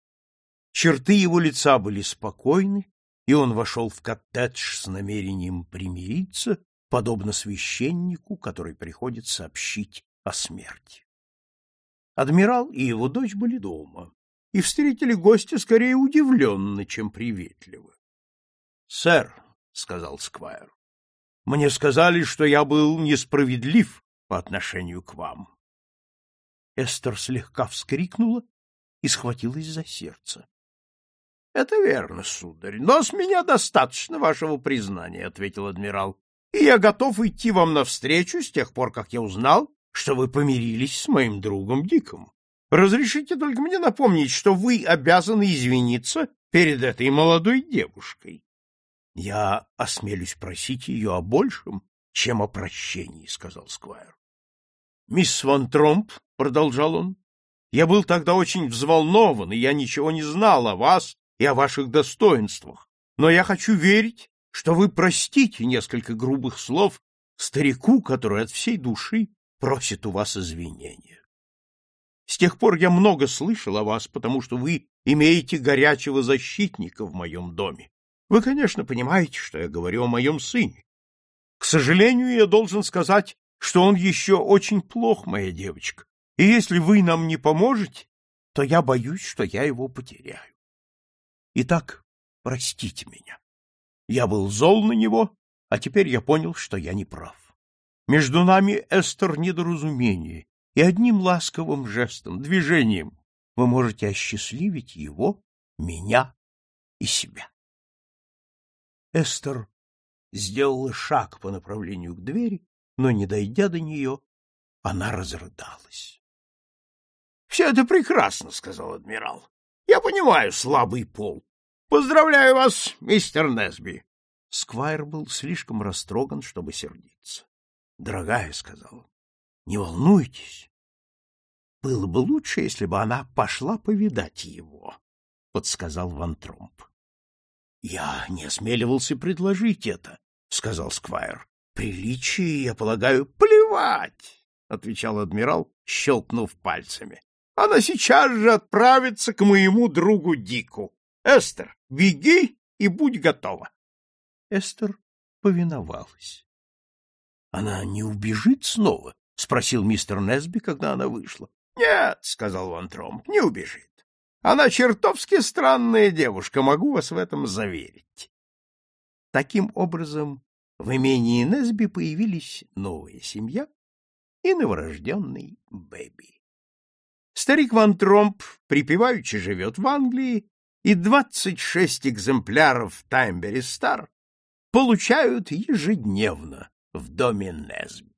[SPEAKER 1] Черты его лица были спокойны, и он вошел в коттедж с намерением примириться, подобно священнику, который приходит сообщить о смерти. Адмирал и его дочь были дома и встретили гостя скорее удивленно, чем приветливо. — Сэр, — сказал Сквайр, — мне сказали, что я был несправедлив по отношению к вам. Эстер слегка вскрикнула и схватилась за сердце. — Это верно, сударь, но с меня достаточно вашего признания, — ответил адмирал, — и я готов идти вам навстречу с тех пор, как я узнал, что вы помирились с моим другом Диком. Разрешите только мне напомнить, что вы обязаны извиниться перед этой молодой девушкой. — Я осмелюсь просить ее о большем, чем о прощении, — сказал Сквайр. — Мисс Ван Тромп, — продолжал он, — я был тогда очень взволнован, и я ничего не знал о вас и о ваших достоинствах, но я хочу верить, что вы простите несколько грубых слов старику, который от всей души просит у вас извинения. С тех пор я много слышал о вас, потому что вы имеете горячего защитника в моем доме. Вы, конечно, понимаете, что я говорю о моем сыне. К сожалению, я должен сказать, что он еще очень плох, моя девочка, и если вы нам не поможете, то я боюсь, что я его потеряю. Итак, простите меня. Я был зол на него, а теперь я понял, что я не прав. Между нами, Эстер, недоразумение, и одним ласковым жестом, движением вы можете осчастливить его, меня и себя. Эстер сделала шаг по направлению к двери, но, не дойдя до нее, она разрыдалась. — Все это прекрасно, — сказал адмирал. — Я понимаю слабый пол. Поздравляю вас, мистер Несби. Сквайр был слишком растроган, чтобы сердиться. — Дорогая, — сказал он, — не волнуйтесь. Было бы лучше, если бы она пошла повидать его, — подсказал Ван Тромп. — Я не осмеливался предложить это, — сказал Сквайр. — Приличие, я полагаю, плевать, — отвечал адмирал, щелкнув пальцами. — Она сейчас же отправится к моему другу Дику. Эстер, беги и будь готова. Эстер повиновалась. Она не убежит снова? — спросил мистер Несби, когда она вышла. — Нет, — сказал Ван Тромп, — не убежит. Она чертовски странная девушка, могу вас в этом заверить. Таким образом, в имении Несби появились новая семья и новорожденный Бэби. Старик Ван Тромп припеваючи живет в Англии, и двадцать шесть экземпляров Таймбери Стар получают ежедневно в доме Несби.